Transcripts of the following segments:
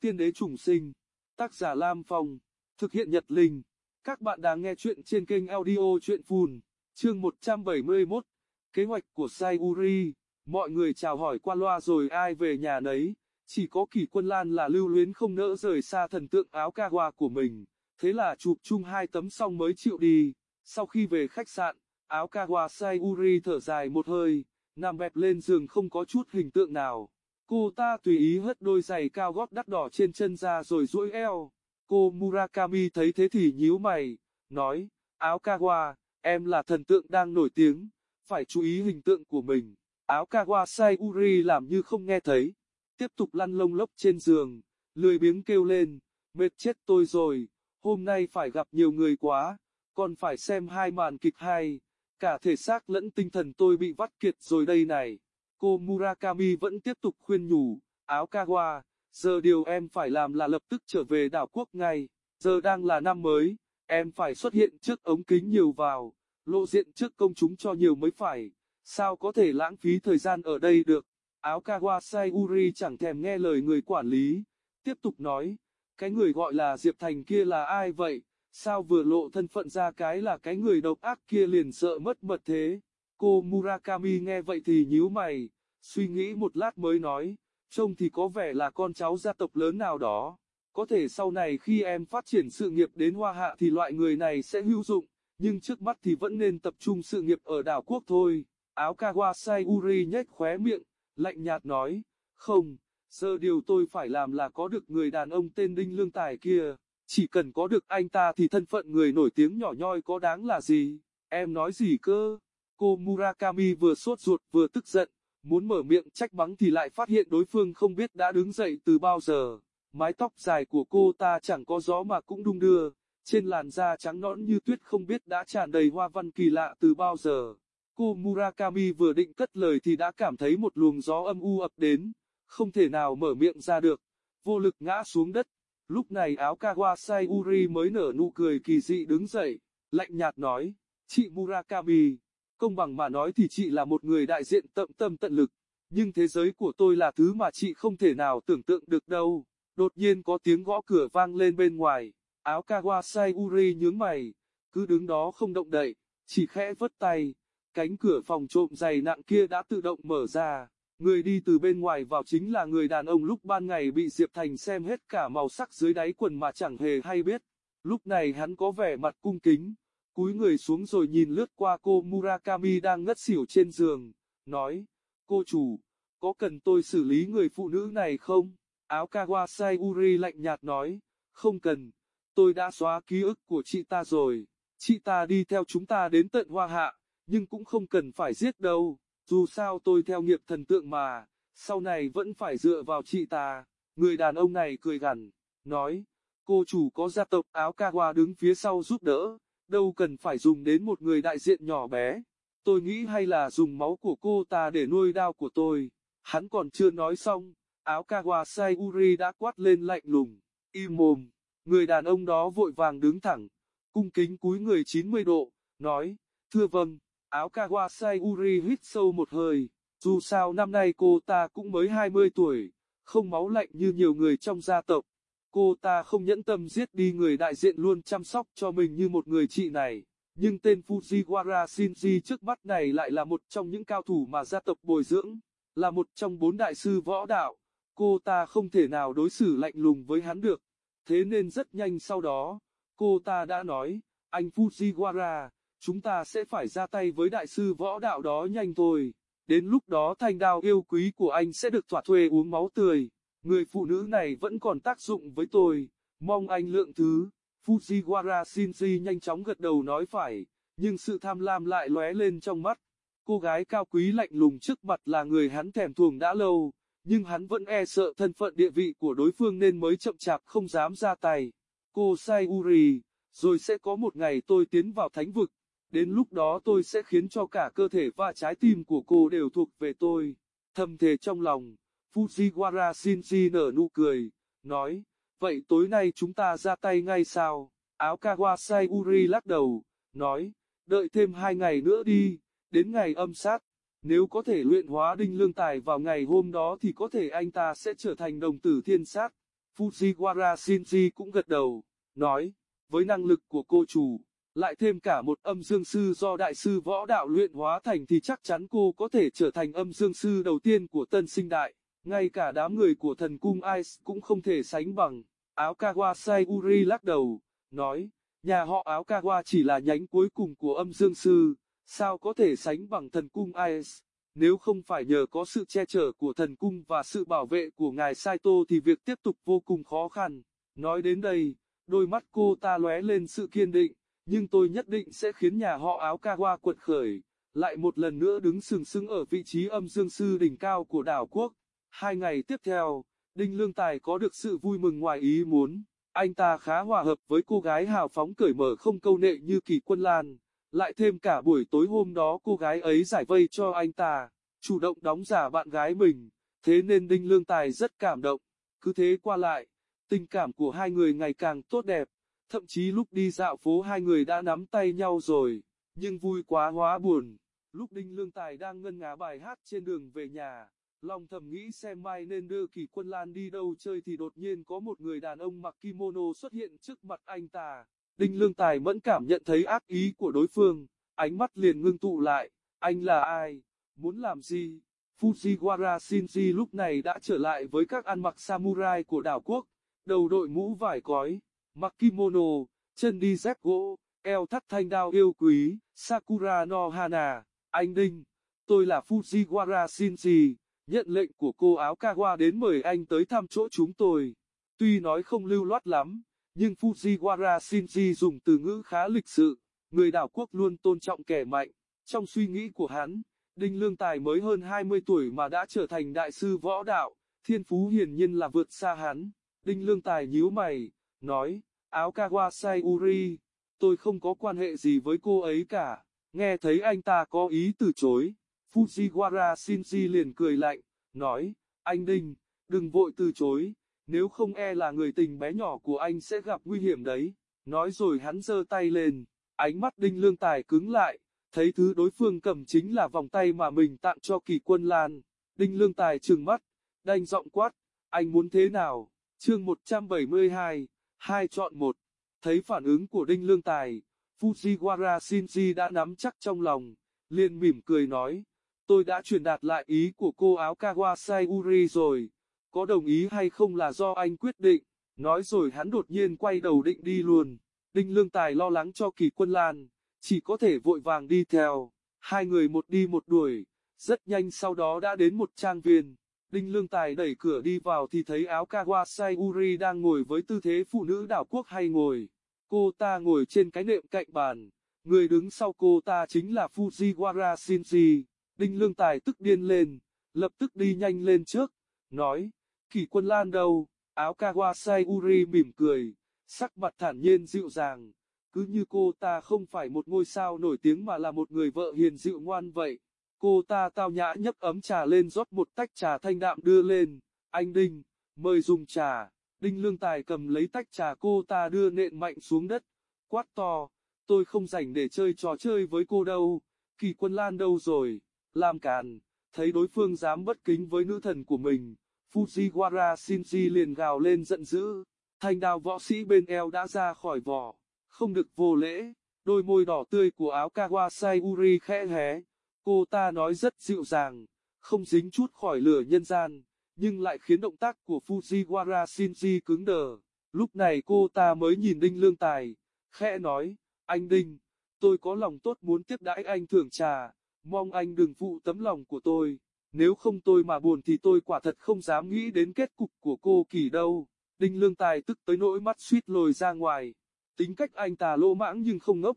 Tiên đế trùng sinh. Tác giả Lam Phong. Thực hiện Nhật Linh. Các bạn đang nghe chuyện trên kênh audio chuyện phùn. Chương 171. Kế hoạch của Sayuri. Mọi người chào hỏi qua loa rồi ai về nhà nấy. Chỉ có Kỷ quân lan là lưu luyến không nỡ rời xa thần tượng áo ca hoa của mình. Thế là chụp chung hai tấm xong mới chịu đi. Sau khi về khách sạn, áo kawa Sayuri thở dài một hơi, nằm bẹp lên giường không có chút hình tượng nào. Cô ta tùy ý hất đôi giày cao gót đắt đỏ trên chân ra rồi duỗi eo. Cô Murakami thấy thế thì nhíu mày, nói, áo kawa, em là thần tượng đang nổi tiếng, phải chú ý hình tượng của mình. Áo kawa Sayuri làm như không nghe thấy, tiếp tục lăn lông lốc trên giường, lười biếng kêu lên, mệt chết tôi rồi, hôm nay phải gặp nhiều người quá, còn phải xem hai màn kịch hay, cả thể xác lẫn tinh thần tôi bị vắt kiệt rồi đây này. Cô Murakami vẫn tiếp tục khuyên nhủ, áo kawa, giờ điều em phải làm là lập tức trở về đảo quốc ngay, giờ đang là năm mới, em phải xuất hiện trước ống kính nhiều vào, lộ diện trước công chúng cho nhiều mới phải, sao có thể lãng phí thời gian ở đây được. Áo kawa Sayuri chẳng thèm nghe lời người quản lý, tiếp tục nói, cái người gọi là Diệp Thành kia là ai vậy, sao vừa lộ thân phận ra cái là cái người độc ác kia liền sợ mất mật thế. Cô Murakami nghe vậy thì nhíu mày, suy nghĩ một lát mới nói, trông thì có vẻ là con cháu gia tộc lớn nào đó. Có thể sau này khi em phát triển sự nghiệp đến hoa hạ thì loại người này sẽ hữu dụng, nhưng trước mắt thì vẫn nên tập trung sự nghiệp ở đảo quốc thôi. Áo Kawasai Uri nhếch khóe miệng, lạnh nhạt nói, không, giờ điều tôi phải làm là có được người đàn ông tên Đinh Lương Tài kia, chỉ cần có được anh ta thì thân phận người nổi tiếng nhỏ nhoi có đáng là gì, em nói gì cơ? Cô Murakami vừa sốt ruột vừa tức giận, muốn mở miệng trách mắng thì lại phát hiện đối phương không biết đã đứng dậy từ bao giờ. Mái tóc dài của cô ta chẳng có gió mà cũng đung đưa, trên làn da trắng nõn như tuyết không biết đã tràn đầy hoa văn kỳ lạ từ bao giờ. Cô Murakami vừa định cất lời thì đã cảm thấy một luồng gió âm u ập đến, không thể nào mở miệng ra được, vô lực ngã xuống đất. Lúc này áo Kawasai Uri mới nở nụ cười kỳ dị đứng dậy, lạnh nhạt nói, chị Murakami, Công bằng mà nói thì chị là một người đại diện tận tâm tận lực, nhưng thế giới của tôi là thứ mà chị không thể nào tưởng tượng được đâu. Đột nhiên có tiếng gõ cửa vang lên bên ngoài, áo Kawasai Uri nhướng mày, cứ đứng đó không động đậy, chỉ khẽ vất tay, cánh cửa phòng trộm dày nặng kia đã tự động mở ra. Người đi từ bên ngoài vào chính là người đàn ông lúc ban ngày bị Diệp Thành xem hết cả màu sắc dưới đáy quần mà chẳng hề hay biết. Lúc này hắn có vẻ mặt cung kính, cúi người xuống rồi nhìn lướt qua cô Murakami đang ngất xỉu trên giường, nói, cô chủ, có cần tôi xử lý người phụ nữ này không? Áo Kawasai Uri lạnh nhạt nói, không cần, tôi đã xóa ký ức của chị ta rồi, chị ta đi theo chúng ta đến tận hoa hạ, nhưng cũng không cần phải giết đâu, dù sao tôi theo nghiệp thần tượng mà, sau này vẫn phải dựa vào chị ta. Người đàn ông này cười gằn, nói, cô chủ có gia tộc áo Kawa đứng phía sau giúp đỡ, đâu cần phải dùng đến một người đại diện nhỏ bé. Tôi nghĩ hay là dùng máu của cô ta để nuôi đao của tôi. Hắn còn chưa nói xong, áo Kawasai Uri đã quát lên lạnh lùng, im mồm. Người đàn ông đó vội vàng đứng thẳng, cung kính cúi người 90 độ, nói, thưa vâng, áo Kawasai Uri hít sâu một hơi, dù sao năm nay cô ta cũng mới 20 tuổi, không máu lạnh như nhiều người trong gia tộc. Cô ta không nhẫn tâm giết đi người đại diện luôn chăm sóc cho mình như một người chị này. Nhưng tên Fujiwara Shinji trước mắt này lại là một trong những cao thủ mà gia tộc bồi dưỡng, là một trong bốn đại sư võ đạo. Cô ta không thể nào đối xử lạnh lùng với hắn được. Thế nên rất nhanh sau đó, cô ta đã nói, anh Fujiwara, chúng ta sẽ phải ra tay với đại sư võ đạo đó nhanh thôi. Đến lúc đó thanh đao yêu quý của anh sẽ được thỏa thuê uống máu tươi. Người phụ nữ này vẫn còn tác dụng với tôi, mong anh lượng thứ. Fujiwara Shinji nhanh chóng gật đầu nói phải, nhưng sự tham lam lại lóe lên trong mắt. Cô gái cao quý lạnh lùng trước mặt là người hắn thèm thuồng đã lâu, nhưng hắn vẫn e sợ thân phận địa vị của đối phương nên mới chậm chạp không dám ra tay. Cô Sayuri, rồi sẽ có một ngày tôi tiến vào thánh vực, đến lúc đó tôi sẽ khiến cho cả cơ thể và trái tim của cô đều thuộc về tôi. Thầm thề trong lòng. Fujiwara Shinji nở nụ cười, nói, vậy tối nay chúng ta ra tay ngay sao? Áo Kawasai Uri lắc đầu, nói, đợi thêm hai ngày nữa đi, đến ngày âm sát. Nếu có thể luyện hóa đinh lương tài vào ngày hôm đó thì có thể anh ta sẽ trở thành đồng tử thiên sát. Fujiwara Shinji cũng gật đầu, nói, với năng lực của cô chủ, lại thêm cả một âm dương sư do đại sư võ đạo luyện hóa thành thì chắc chắn cô có thể trở thành âm dương sư đầu tiên của tân sinh đại. Ngay cả đám người của thần cung Ice cũng không thể sánh bằng. Áo Kawa Sayuri lắc đầu, nói, nhà họ áo Kawa chỉ là nhánh cuối cùng của âm dương sư, sao có thể sánh bằng thần cung Ice. Nếu không phải nhờ có sự che chở của thần cung và sự bảo vệ của ngài Saito thì việc tiếp tục vô cùng khó khăn. Nói đến đây, đôi mắt cô ta lóe lên sự kiên định, nhưng tôi nhất định sẽ khiến nhà họ áo Kawa quật khởi, lại một lần nữa đứng sừng sững ở vị trí âm dương sư đỉnh cao của đảo quốc. Hai ngày tiếp theo, Đinh Lương Tài có được sự vui mừng ngoài ý muốn. Anh ta khá hòa hợp với cô gái hào phóng cởi mở không câu nệ như Kỳ Quân Lan. Lại thêm cả buổi tối hôm đó cô gái ấy giải vây cho anh ta, chủ động đóng giả bạn gái mình. Thế nên Đinh Lương Tài rất cảm động. Cứ thế qua lại, tình cảm của hai người ngày càng tốt đẹp. Thậm chí lúc đi dạo phố hai người đã nắm tay nhau rồi. Nhưng vui quá hóa buồn. Lúc Đinh Lương Tài đang ngân ngá bài hát trên đường về nhà. Long thầm nghĩ xem mai nên đưa kỳ quân lan đi đâu chơi thì đột nhiên có một người đàn ông mặc kimono xuất hiện trước mặt anh ta. Đinh Lương Tài mẫn cảm nhận thấy ác ý của đối phương, ánh mắt liền ngưng tụ lại, anh là ai, muốn làm gì? Fujiwara Shinji lúc này đã trở lại với các ăn mặc samurai của đảo quốc, đầu đội mũ vải cói, mặc kimono, chân đi dép gỗ, eo thắt thanh đao yêu quý, Sakura no Hana, anh Đinh, tôi là Fujiwara Shinji nhận lệnh của cô áo Kawa đến mời anh tới thăm chỗ chúng tôi. Tuy nói không lưu loát lắm, nhưng Fujiwara Shinji dùng từ ngữ khá lịch sự, người đảo quốc luôn tôn trọng kẻ mạnh. Trong suy nghĩ của hắn, Đinh Lương Tài mới hơn 20 tuổi mà đã trở thành đại sư võ đạo, thiên phú hiển nhiên là vượt xa hắn. Đinh Lương Tài nhíu mày, nói, áo Kawa Sayuri, tôi không có quan hệ gì với cô ấy cả. Nghe thấy anh ta có ý từ chối, Fujiwara Shinji liền cười lạnh, nói, anh Đinh, đừng vội từ chối, nếu không e là người tình bé nhỏ của anh sẽ gặp nguy hiểm đấy. Nói rồi hắn giơ tay lên, ánh mắt Đinh Lương Tài cứng lại, thấy thứ đối phương cầm chính là vòng tay mà mình tặng cho kỳ quân Lan. Đinh Lương Tài trừng mắt, đanh giọng quát, anh muốn thế nào? Chương 172, hai chọn một. Thấy phản ứng của Đinh Lương Tài, Fujiwara Shinji đã nắm chắc trong lòng, liền mỉm cười nói, Tôi đã truyền đạt lại ý của cô áo Kawasai Uri rồi, có đồng ý hay không là do anh quyết định. Nói rồi hắn đột nhiên quay đầu định đi luôn. Đinh Lương Tài lo lắng cho kỳ quân Lan, chỉ có thể vội vàng đi theo. Hai người một đi một đuổi, rất nhanh sau đó đã đến một trang viên. Đinh Lương Tài đẩy cửa đi vào thì thấy áo Kawasai Uri đang ngồi với tư thế phụ nữ đảo quốc hay ngồi. Cô ta ngồi trên cái nệm cạnh bàn. Người đứng sau cô ta chính là Fujiwara Shinji. Đinh Lương Tài tức điên lên, lập tức đi nhanh lên trước, nói, kỳ quân lan đâu, áo Kawasai Uri mỉm cười, sắc mặt thản nhiên dịu dàng, cứ như cô ta không phải một ngôi sao nổi tiếng mà là một người vợ hiền dịu ngoan vậy. Cô ta tao nhã nhấp ấm trà lên rót một tách trà thanh đạm đưa lên, anh Đinh, mời dùng trà. Đinh Lương Tài cầm lấy tách trà cô ta đưa nện mạnh xuống đất, quát to, tôi không rảnh để chơi trò chơi với cô đâu, kỳ quân lan đâu rồi. Lam Càn, thấy đối phương dám bất kính với nữ thần của mình, Fujiwara Shinji liền gào lên giận dữ, thanh đao võ sĩ bên eo đã ra khỏi vỏ, không được vô lễ, đôi môi đỏ tươi của áo Kawasai Uri khẽ hé, cô ta nói rất dịu dàng, không dính chút khỏi lửa nhân gian, nhưng lại khiến động tác của Fujiwara Shinji cứng đờ, lúc này cô ta mới nhìn Đinh Lương Tài, khẽ nói, anh Đinh, tôi có lòng tốt muốn tiếp đãi anh thưởng trà mong anh đừng phụ tấm lòng của tôi, nếu không tôi mà buồn thì tôi quả thật không dám nghĩ đến kết cục của cô kỳ đâu. Đinh Lương Tài tức tới nỗi mắt suýt lồi ra ngoài, tính cách anh ta lỗ mãng nhưng không ngốc.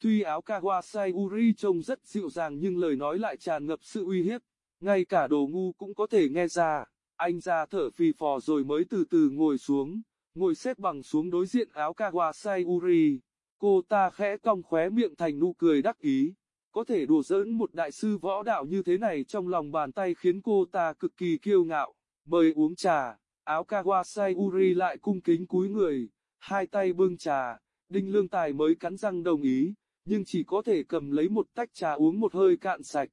Tuy áo Kawasai Uri trông rất dịu dàng nhưng lời nói lại tràn ngập sự uy hiếp, ngay cả đồ ngu cũng có thể nghe ra. Anh ra thở phì phò rồi mới từ từ ngồi xuống, ngồi xếp bằng xuống đối diện áo Kawasai Uri. Cô ta khẽ cong khóe miệng thành nụ cười đắc ý. Có thể đùa giỡn một đại sư võ đạo như thế này trong lòng bàn tay khiến cô ta cực kỳ kiêu ngạo. Mời uống trà, áo Kawasai Uri lại cung kính cúi người, hai tay bưng trà, Đinh Lương Tài mới cắn răng đồng ý, nhưng chỉ có thể cầm lấy một tách trà uống một hơi cạn sạch.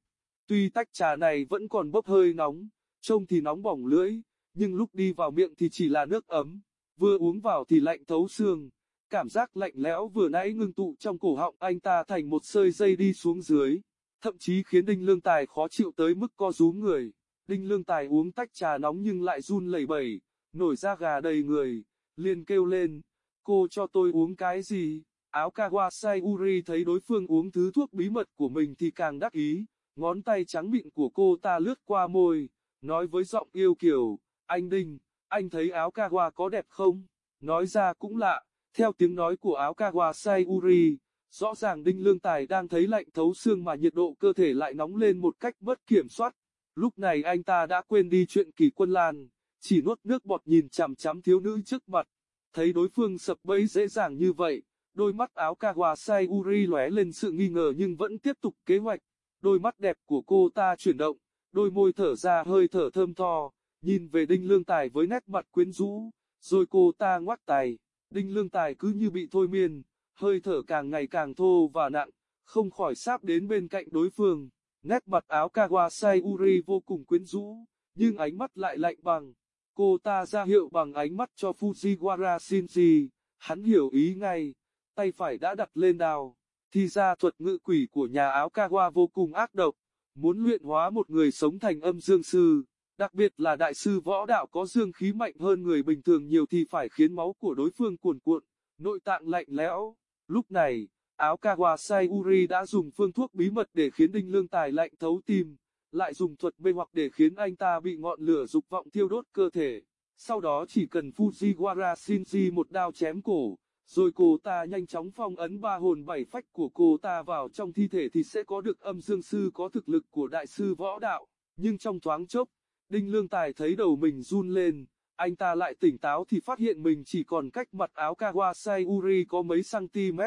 Tuy tách trà này vẫn còn bốc hơi nóng, trông thì nóng bỏng lưỡi, nhưng lúc đi vào miệng thì chỉ là nước ấm, vừa uống vào thì lạnh thấu xương. Cảm giác lạnh lẽo vừa nãy ngưng tụ trong cổ họng anh ta thành một sợi dây đi xuống dưới, thậm chí khiến Đinh Lương Tài khó chịu tới mức co rúm người. Đinh Lương Tài uống tách trà nóng nhưng lại run lẩy bẩy, nổi da gà đầy người, liền kêu lên, cô cho tôi uống cái gì? Áo Kawasai Uri thấy đối phương uống thứ thuốc bí mật của mình thì càng đắc ý, ngón tay trắng mịn của cô ta lướt qua môi, nói với giọng yêu kiều, anh Đinh, anh thấy áo Kawa có đẹp không? Nói ra cũng lạ, theo tiếng nói của áo Kawasai Uri, rõ ràng Đinh Lương Tài đang thấy lạnh thấu xương mà nhiệt độ cơ thể lại nóng lên một cách mất kiểm soát. Lúc này anh ta đã quên đi chuyện kỳ quân lan, chỉ nuốt nước bọt nhìn chằm chằm thiếu nữ trước mặt. Thấy đối phương sập bẫy dễ dàng như vậy, đôi mắt áo Kawasai Uri lóe lên sự nghi ngờ nhưng vẫn tiếp tục kế hoạch. Đôi mắt đẹp của cô ta chuyển động, đôi môi thở ra hơi thở thơm tho, nhìn về Đinh Lương Tài với nét mặt quyến rũ, rồi cô ta ngoắc tài. Đinh Lương Tài cứ như bị thôi miên, hơi thở càng ngày càng thô và nặng, không khỏi sáp đến bên cạnh đối phương. Nét mặt áo Kawasai Uri vô cùng quyến rũ, nhưng ánh mắt lại lạnh bằng. Cô ta ra hiệu bằng ánh mắt cho Fujiwara Shinji, hắn hiểu ý ngay, tay phải đã đặt lên đào. Thì ra thuật ngự quỷ của nhà áo Kawa vô cùng ác độc, muốn luyện hóa một người sống thành âm dương sư, đặc biệt là đại sư võ đạo có dương khí mạnh hơn người bình thường nhiều thì phải khiến máu của đối phương cuồn cuộn, nội tạng lạnh lẽo. Lúc này, áo Kawasai Uri đã dùng phương thuốc bí mật để khiến Đinh Lương Tài lạnh thấu tim, lại dùng thuật mê hoặc để khiến anh ta bị ngọn lửa dục vọng thiêu đốt cơ thể. Sau đó chỉ cần Fujiwara Shinji một đao chém cổ, rồi cô ta nhanh chóng phong ấn ba hồn bảy phách của cô ta vào trong thi thể thì sẽ có được âm dương sư có thực lực của đại sư võ đạo. Nhưng trong thoáng chốc, Đinh Lương Tài thấy đầu mình run lên, anh ta lại tỉnh táo thì phát hiện mình chỉ còn cách mặt áo Kawasai Uri có mấy cm,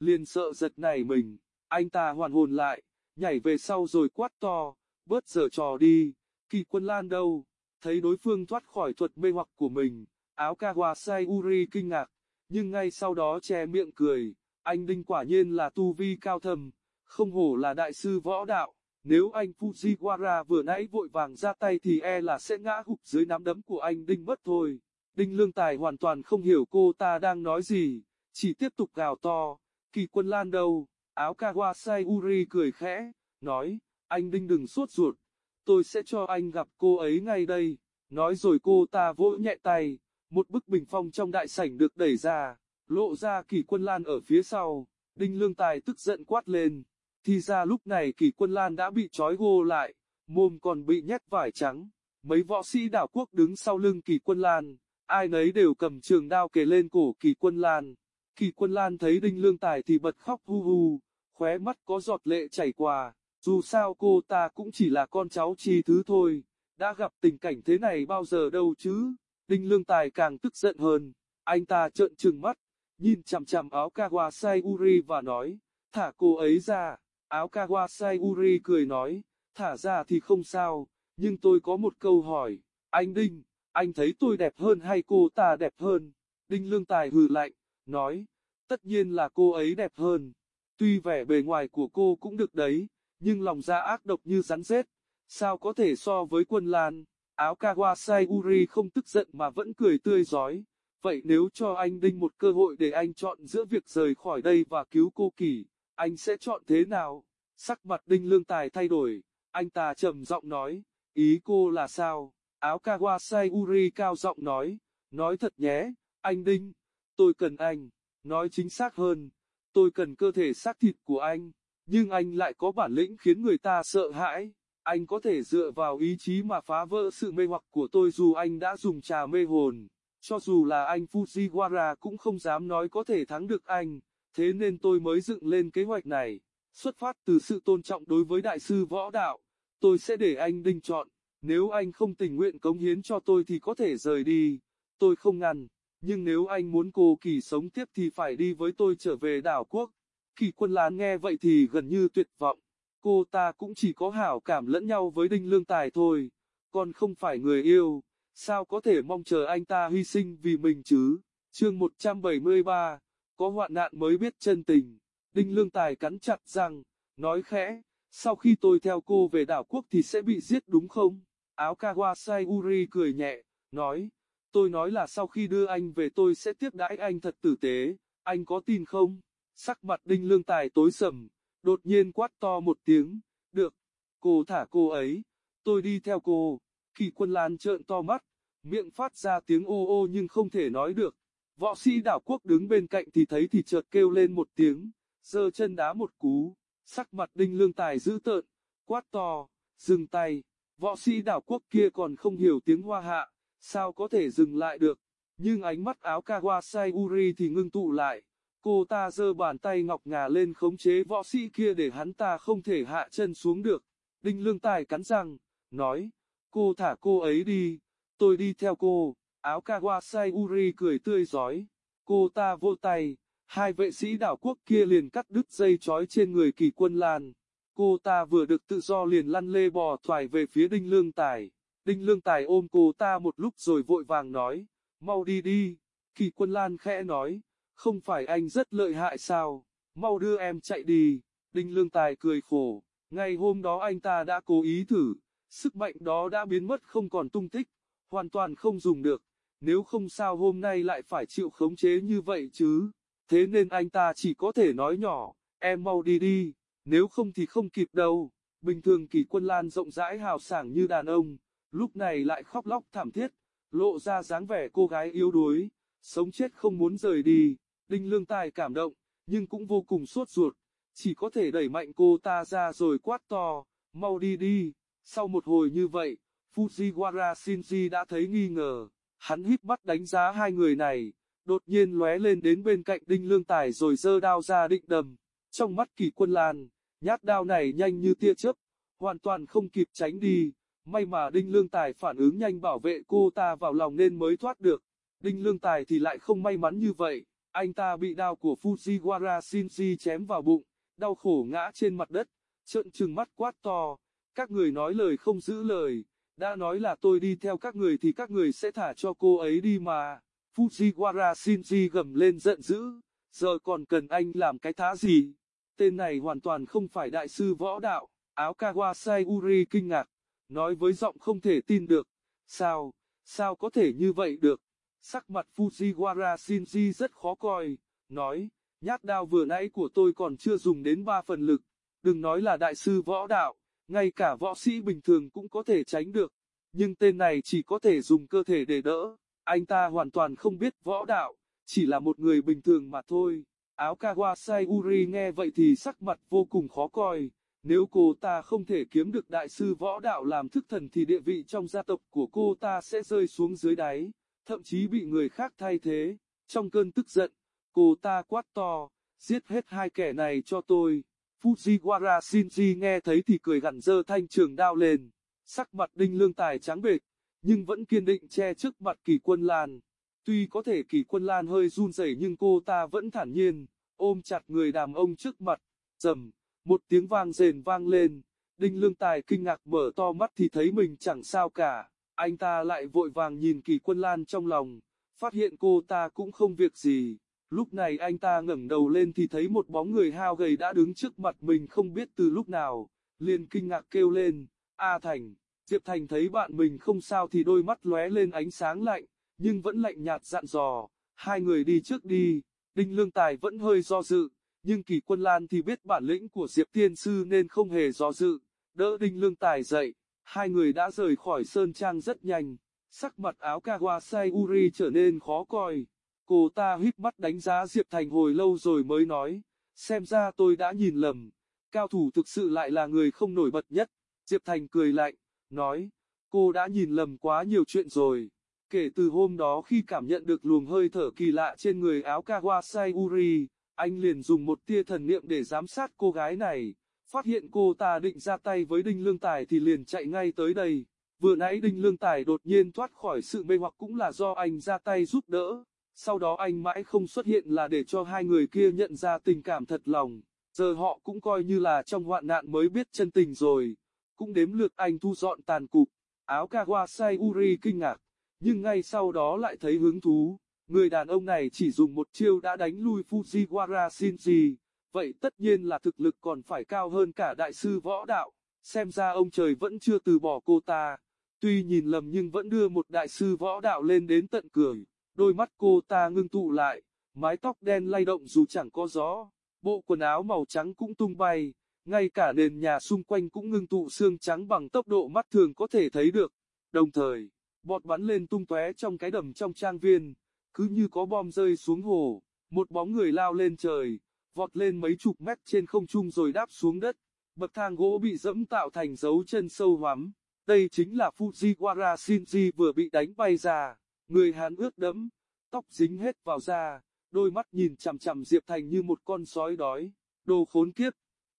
liền sợ giật nảy mình, anh ta hoàn hồn lại, nhảy về sau rồi quát to, bớt giờ trò đi, kỳ quân lan đâu, thấy đối phương thoát khỏi thuật mê hoặc của mình, áo Kawasai Uri kinh ngạc, nhưng ngay sau đó che miệng cười, anh Đinh quả nhiên là tu vi cao thầm, không hổ là đại sư võ đạo. Nếu anh Fujiwara vừa nãy vội vàng ra tay thì e là sẽ ngã gục dưới nắm đấm của anh Đinh mất thôi. Đinh Lương Tài hoàn toàn không hiểu cô ta đang nói gì, chỉ tiếp tục gào to, kỳ quân lan đâu, áo Kawasai Uri cười khẽ, nói, anh Đinh đừng sốt ruột, tôi sẽ cho anh gặp cô ấy ngay đây, nói rồi cô ta vỗ nhẹ tay, một bức bình phong trong đại sảnh được đẩy ra, lộ ra kỳ quân lan ở phía sau, Đinh Lương Tài tức giận quát lên. Thì ra lúc này kỳ quân lan đã bị trói gô lại, mồm còn bị nhét vải trắng. Mấy võ sĩ đảo quốc đứng sau lưng kỳ quân lan, ai nấy đều cầm trường đao kề lên cổ kỳ quân lan. Kỳ quân lan thấy đinh lương tài thì bật khóc hu hu, khóe mắt có giọt lệ chảy qua. Dù sao cô ta cũng chỉ là con cháu chi thứ thôi, đã gặp tình cảnh thế này bao giờ đâu chứ. Đinh lương tài càng tức giận hơn, anh ta trợn trừng mắt, nhìn chằm chằm áo Kawasai Uri và nói, thả cô ấy ra. Áo Kawasai Uri cười nói, thả ra thì không sao, nhưng tôi có một câu hỏi, anh Đinh, anh thấy tôi đẹp hơn hay cô ta đẹp hơn? Đinh Lương Tài hừ lạnh, nói, tất nhiên là cô ấy đẹp hơn. Tuy vẻ bề ngoài của cô cũng được đấy, nhưng lòng dạ ác độc như rắn rết, sao có thể so với quân lan? Áo Kawasai Uri không tức giận mà vẫn cười tươi giói. Vậy nếu cho anh Đinh một cơ hội để anh chọn giữa việc rời khỏi đây và cứu cô Kỳ, anh sẽ chọn thế nào? Sắc mặt đinh lương tài thay đổi, anh ta trầm giọng nói, ý cô là sao? Áo Kawasai Uri cao giọng nói, nói thật nhé, anh đinh, tôi cần anh, nói chính xác hơn, tôi cần cơ thể xác thịt của anh, nhưng anh lại có bản lĩnh khiến người ta sợ hãi. Anh có thể dựa vào ý chí mà phá vỡ sự mê hoặc của tôi dù anh đã dùng trà mê hồn. Cho dù là anh Fujiwara cũng không dám nói có thể thắng được anh thế nên tôi mới dựng lên kế hoạch này. Xuất phát từ sự tôn trọng đối với đại sư võ đạo, tôi sẽ để anh đinh chọn, nếu anh không tình nguyện cống hiến cho tôi thì có thể rời đi, tôi không ngăn, nhưng nếu anh muốn cô kỳ sống tiếp thì phải đi với tôi trở về đảo quốc. Kỳ quân lán nghe vậy thì gần như tuyệt vọng, cô ta cũng chỉ có hảo cảm lẫn nhau với đinh lương tài thôi, còn không phải người yêu, sao có thể mong chờ anh ta hy sinh vì mình chứ. Chương 173 có hoạn nạn mới biết chân tình. Đinh Lương Tài cắn chặt răng, nói khẽ, sau khi tôi theo cô về đảo quốc thì sẽ bị giết đúng không? Áo Kawasai Uri cười nhẹ, nói, tôi nói là sau khi đưa anh về tôi sẽ tiếp đãi anh thật tử tế, anh có tin không? Sắc mặt đinh lương tài tối sầm, đột nhiên quát to một tiếng, được, cô thả cô ấy, tôi đi theo cô, kỳ quân lan trợn to mắt, miệng phát ra tiếng ô ô nhưng không thể nói được. Võ sĩ đảo quốc đứng bên cạnh thì thấy thì chợt kêu lên một tiếng, giơ chân đá một cú, sắc mặt đinh lương tài dữ tợn, quát to, dừng tay, võ sĩ đảo quốc kia còn không hiểu tiếng hoa hạ, sao có thể dừng lại được, nhưng ánh mắt áo Kawasai Uri thì ngưng tụ lại, cô ta giơ bàn tay ngọc ngà lên khống chế võ sĩ kia để hắn ta không thể hạ chân xuống được, đinh lương tài cắn răng, nói, cô thả cô ấy đi, tôi đi theo cô, áo Kawasai Uri cười tươi giói, cô ta vô tay, hai vệ sĩ đảo quốc kia liền cắt đứt dây chói trên người kỳ quân lan. Cô ta vừa được tự do liền lăn lê bò thoải về phía Đinh Lương Tài. Đinh Lương Tài ôm cô ta một lúc rồi vội vàng nói, mau đi đi. Kỳ quân lan khẽ nói, không phải anh rất lợi hại sao, mau đưa em chạy đi. Đinh Lương Tài cười khổ, ngày hôm đó anh ta đã cố ý thử, sức mạnh đó đã biến mất không còn tung tích, hoàn toàn không dùng được, nếu không sao hôm nay lại phải chịu khống chế như vậy chứ. Thế nên anh ta chỉ có thể nói nhỏ, em mau đi đi, nếu không thì không kịp đâu. Bình thường kỳ quân lan rộng rãi hào sảng như đàn ông, lúc này lại khóc lóc thảm thiết, lộ ra dáng vẻ cô gái yếu đuối, sống chết không muốn rời đi. Đinh lương tài cảm động, nhưng cũng vô cùng sốt ruột, chỉ có thể đẩy mạnh cô ta ra rồi quát to, mau đi đi. Sau một hồi như vậy, Fujiwara Shinji đã thấy nghi ngờ, hắn híp mắt đánh giá hai người này, đột nhiên lóe lên đến bên cạnh đinh lương tài rồi giơ đao ra định đâm. Trong mắt kỳ quân lan, nhát đao này nhanh như tia chớp, hoàn toàn không kịp tránh đi. May mà đinh lương tài phản ứng nhanh bảo vệ cô ta vào lòng nên mới thoát được. Đinh lương tài thì lại không may mắn như vậy, anh ta bị đao của Fujiwara Shinji chém vào bụng, đau khổ ngã trên mặt đất, trợn trừng mắt quát to. Các người nói lời không giữ lời, đã nói là tôi đi theo các người thì các người sẽ thả cho cô ấy đi mà. Fujiwara Shinji gầm lên giận dữ, giờ còn cần anh làm cái thá gì? Tên này hoàn toàn không phải đại sư võ đạo, áo Kawasai Uri kinh ngạc, nói với giọng không thể tin được, sao, sao có thể như vậy được? Sắc mặt Fujiwara Shinji rất khó coi, nói, nhát đao vừa nãy của tôi còn chưa dùng đến ba phần lực, đừng nói là đại sư võ đạo, ngay cả võ sĩ bình thường cũng có thể tránh được, nhưng tên này chỉ có thể dùng cơ thể để đỡ. Anh ta hoàn toàn không biết võ đạo, chỉ là một người bình thường mà thôi. Áo Kawasai Uri nghe vậy thì sắc mặt vô cùng khó coi. Nếu cô ta không thể kiếm được đại sư võ đạo làm thức thần thì địa vị trong gia tộc của cô ta sẽ rơi xuống dưới đáy, thậm chí bị người khác thay thế. Trong cơn tức giận, cô ta quát to, giết hết hai kẻ này cho tôi. Fujiwara Shinji nghe thấy thì cười gằn dơ thanh trường đao lên, sắc mặt đinh lương tài trắng bệch, nhưng vẫn kiên định che trước mặt kỳ quân Lan. Tuy có thể kỳ quân Lan hơi run rẩy nhưng cô ta vẫn thản nhiên, ôm chặt người đàn ông trước mặt, rầm, một tiếng vang rền vang lên, đinh lương tài kinh ngạc mở to mắt thì thấy mình chẳng sao cả, anh ta lại vội vàng nhìn kỳ quân Lan trong lòng, phát hiện cô ta cũng không việc gì. Lúc này anh ta ngẩng đầu lên thì thấy một bóng người hao gầy đã đứng trước mặt mình không biết từ lúc nào, liền kinh ngạc kêu lên, A Thành. Diệp Thành thấy bạn mình không sao thì đôi mắt lóe lên ánh sáng lạnh, nhưng vẫn lạnh nhạt dặn dò, hai người đi trước đi, Đinh Lương Tài vẫn hơi do dự, nhưng Kỳ Quân Lan thì biết bản lĩnh của Diệp Tiên Sư nên không hề do dự, đỡ Đinh Lương Tài dậy, hai người đã rời khỏi Sơn Trang rất nhanh, sắc mặt áo Kawasai Uri trở nên khó coi, cô ta hít mắt đánh giá Diệp Thành hồi lâu rồi mới nói, xem ra tôi đã nhìn lầm, cao thủ thực sự lại là người không nổi bật nhất, Diệp Thành cười lạnh nói, cô đã nhìn lầm quá nhiều chuyện rồi. Kể từ hôm đó khi cảm nhận được luồng hơi thở kỳ lạ trên người áo Kawasai Uri, anh liền dùng một tia thần niệm để giám sát cô gái này. Phát hiện cô ta định ra tay với Đinh Lương Tài thì liền chạy ngay tới đây. Vừa nãy Đinh Lương Tài đột nhiên thoát khỏi sự mê hoặc cũng là do anh ra tay giúp đỡ. Sau đó anh mãi không xuất hiện là để cho hai người kia nhận ra tình cảm thật lòng. Giờ họ cũng coi như là trong hoạn nạn mới biết chân tình rồi cũng đếm lượt anh thu dọn tàn cục. Áo Kawasai Uri kinh ngạc, nhưng ngay sau đó lại thấy hứng thú. Người đàn ông này chỉ dùng một chiêu đã đánh lui Fujiwara Shinji, vậy tất nhiên là thực lực còn phải cao hơn cả đại sư võ đạo. Xem ra ông trời vẫn chưa từ bỏ cô ta. Tuy nhìn lầm nhưng vẫn đưa một đại sư võ đạo lên đến tận cười, đôi mắt cô ta ngưng tụ lại, mái tóc đen lay động dù chẳng có gió, bộ quần áo màu trắng cũng tung bay, ngay cả nền nhà xung quanh cũng ngưng tụ xương trắng bằng tốc độ mắt thường có thể thấy được. Đồng thời, bọt bắn lên tung tóe trong cái đầm trong trang viên, cứ như có bom rơi xuống hồ, một bóng người lao lên trời, vọt lên mấy chục mét trên không trung rồi đáp xuống đất. Bậc thang gỗ bị dẫm tạo thành dấu chân sâu hoắm. Đây chính là Fujiwara Shinji vừa bị đánh bay ra, người Hán ướt đẫm, tóc dính hết vào da, đôi mắt nhìn chằm chằm Diệp Thành như một con sói đói. Đồ khốn kiếp,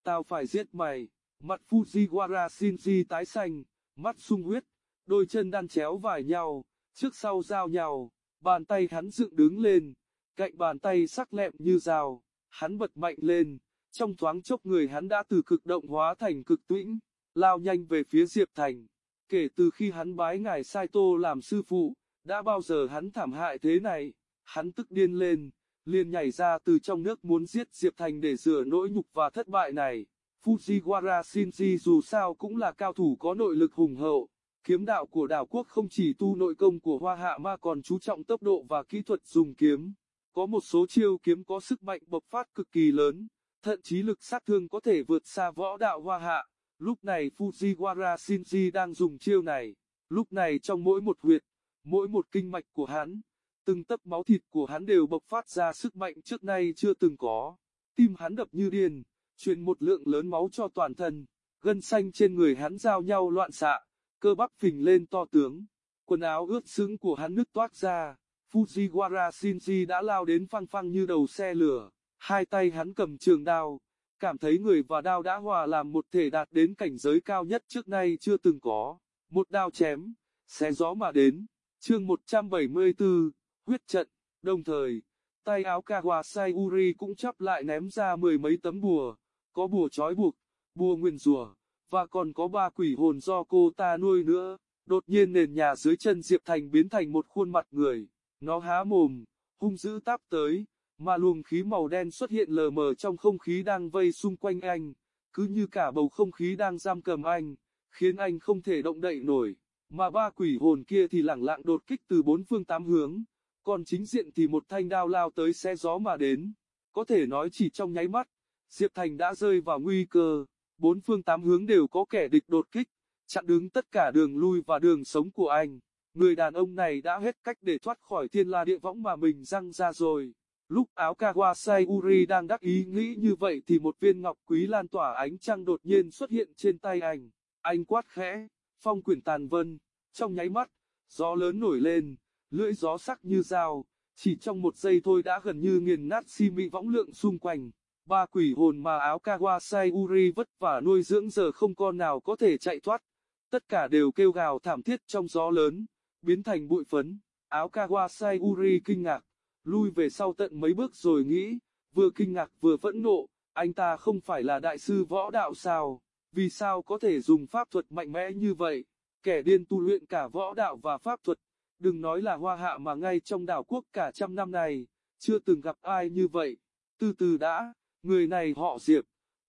tao phải giết mày. Mặt Fujiwara Shinji tái xanh, mắt sung huyết, đôi chân đan chéo vải nhau, trước sau giao nhau, bàn tay hắn dựng đứng lên, cạnh bàn tay sắc lẹm như dao, hắn bật mạnh lên, trong thoáng chốc người hắn đã từ cực động hóa thành cực tĩnh, lao nhanh về phía Diệp Thành. Kể từ khi hắn bái ngài Saito làm sư phụ, đã bao giờ hắn thảm hại thế này, hắn tức điên lên, liền nhảy ra từ trong nước muốn giết Diệp Thành để rửa nỗi nhục và thất bại này. Fujiwara Shinji dù sao cũng là cao thủ có nội lực hùng hậu, kiếm đạo của đảo quốc không chỉ tu nội công của hoa hạ mà còn chú trọng tốc độ và kỹ thuật dùng kiếm. Có một số chiêu kiếm có sức mạnh bộc phát cực kỳ lớn, thậm chí lực sát thương có thể vượt xa võ đạo hoa hạ. Lúc này Fujiwara Shinji đang dùng chiêu này, lúc này trong mỗi một huyệt, mỗi một kinh mạch của hắn, từng tấc máu thịt của hắn đều bộc phát ra sức mạnh trước nay chưa từng có. Tim hắn đập như điên, truyền một lượng lớn máu cho toàn thân, gân xanh trên người hắn giao nhau loạn xạ, cơ bắp phình lên to tướng, quần áo ướt sũng của hắn nứt toát ra. Fujiwara Shinji đã lao đến phăng phăng như đầu xe lửa, hai tay hắn cầm trường đao, cảm thấy người và đao đã hòa làm một thể đạt đến cảnh giới cao nhất trước nay chưa từng có. Một đao chém, xé gió mà đến. Chương 174, huyết trận, đồng thời, tay áo Kawasai Uri cũng chắp lại ném ra mười mấy tấm bùa, có bùa trói buộc, bùa nguyền rủa, và còn có ba quỷ hồn do cô ta nuôi nữa. Đột nhiên nền nhà dưới chân Diệp Thành biến thành một khuôn mặt người, nó há mồm, hung dữ táp tới, mà luồng khí màu đen xuất hiện lờ mờ trong không khí đang vây xung quanh anh, cứ như cả bầu không khí đang giam cầm anh, khiến anh không thể động đậy nổi, mà ba quỷ hồn kia thì lẳng lặng đột kích từ bốn phương tám hướng, còn chính diện thì một thanh đao lao tới xe gió mà đến, có thể nói chỉ trong nháy mắt, Diệp Thành đã rơi vào nguy cơ, bốn phương tám hướng đều có kẻ địch đột kích, chặn đứng tất cả đường lui và đường sống của anh. Người đàn ông này đã hết cách để thoát khỏi thiên la địa võng mà mình răng ra rồi. Lúc áo Kawasai Uri đang đắc ý nghĩ như vậy thì một viên ngọc quý lan tỏa ánh trăng đột nhiên xuất hiện trên tay anh. Anh quát khẽ, phong quyển tàn vân, trong nháy mắt, gió lớn nổi lên, lưỡi gió sắc như dao, chỉ trong một giây thôi đã gần như nghiền nát si mị võng lượng xung quanh. Ba quỷ hồn mà áo Kawasai Uri vất vả nuôi dưỡng giờ không con nào có thể chạy thoát. Tất cả đều kêu gào thảm thiết trong gió lớn, biến thành bụi phấn. Áo Kawasai Uri kinh ngạc, lui về sau tận mấy bước rồi nghĩ, vừa kinh ngạc vừa phẫn nộ, anh ta không phải là đại sư võ đạo sao, vì sao có thể dùng pháp thuật mạnh mẽ như vậy, kẻ điên tu luyện cả võ đạo và pháp thuật, đừng nói là hoa hạ mà ngay trong đảo quốc cả trăm năm này, chưa từng gặp ai như vậy, từ từ đã, người này họ Diệp,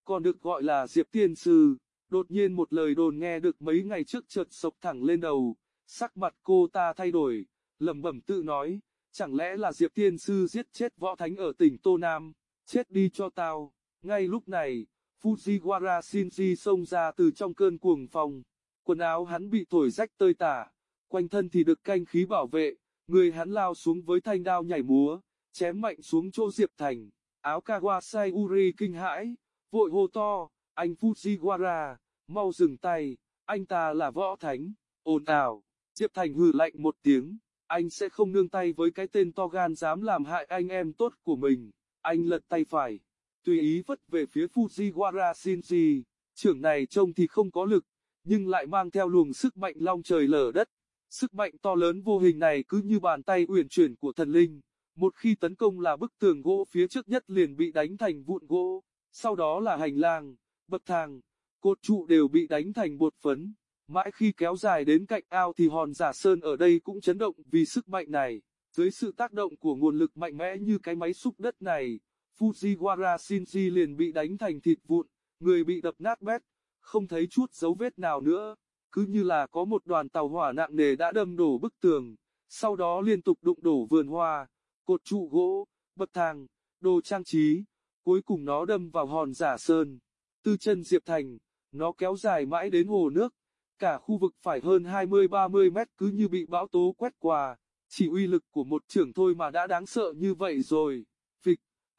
còn được gọi là Diệp Tiên Sư, đột nhiên một lời đồn nghe được mấy ngày trước chợt sộc thẳng lên đầu, sắc mặt cô ta thay đổi, lẩm bẩm tự nói, chẳng lẽ là Diệp Tiên Sư giết chết võ thánh ở tỉnh Tô Nam, chết đi cho tao, ngay lúc này, Fujiwara Shinji xông ra từ trong cơn cuồng phong, quần áo hắn bị thổi rách tơi tả, quanh thân thì được canh khí bảo vệ, người hắn lao xuống với thanh đao nhảy múa, chém mạnh xuống chỗ Diệp Thành, áo Kawasai Uri kinh hãi, vội hô to, anh Fujiwara, mau dừng tay, anh ta là võ thánh, ồn ào, Diệp Thành hừ lạnh một tiếng, anh sẽ không nương tay với cái tên to gan dám làm hại anh em tốt của mình, anh lật tay phải, tùy ý vất về phía Fujiwara Shinji, trưởng này trông thì không có lực, nhưng lại mang theo luồng sức mạnh long trời lở đất. Sức mạnh to lớn vô hình này cứ như bàn tay uyển chuyển của thần linh, một khi tấn công là bức tường gỗ phía trước nhất liền bị đánh thành vụn gỗ, sau đó là hành lang, bậc thang, cột trụ đều bị đánh thành bột phấn. Mãi khi kéo dài đến cạnh ao thì hòn giả sơn ở đây cũng chấn động vì sức mạnh này. Dưới sự tác động của nguồn lực mạnh mẽ như cái máy xúc đất này, Fujiwara Shinji liền bị đánh thành thịt vụn, người bị đập nát bét, không thấy chút dấu vết nào nữa. cứ như là có một đoàn tàu hỏa nặng nề đã đâm đổ bức tường, sau đó liên tục đụng đổ vườn hoa, cột trụ gỗ, bậc thang, đồ trang trí, cuối cùng nó đâm vào hòn giả sơn. Từ chân Diệp Thành, nó kéo dài mãi đến hồ nước, cả khu vực phải hơn 20-30 mét cứ như bị bão tố quét qua, chỉ uy lực của một trưởng thôi mà đã đáng sợ như vậy rồi.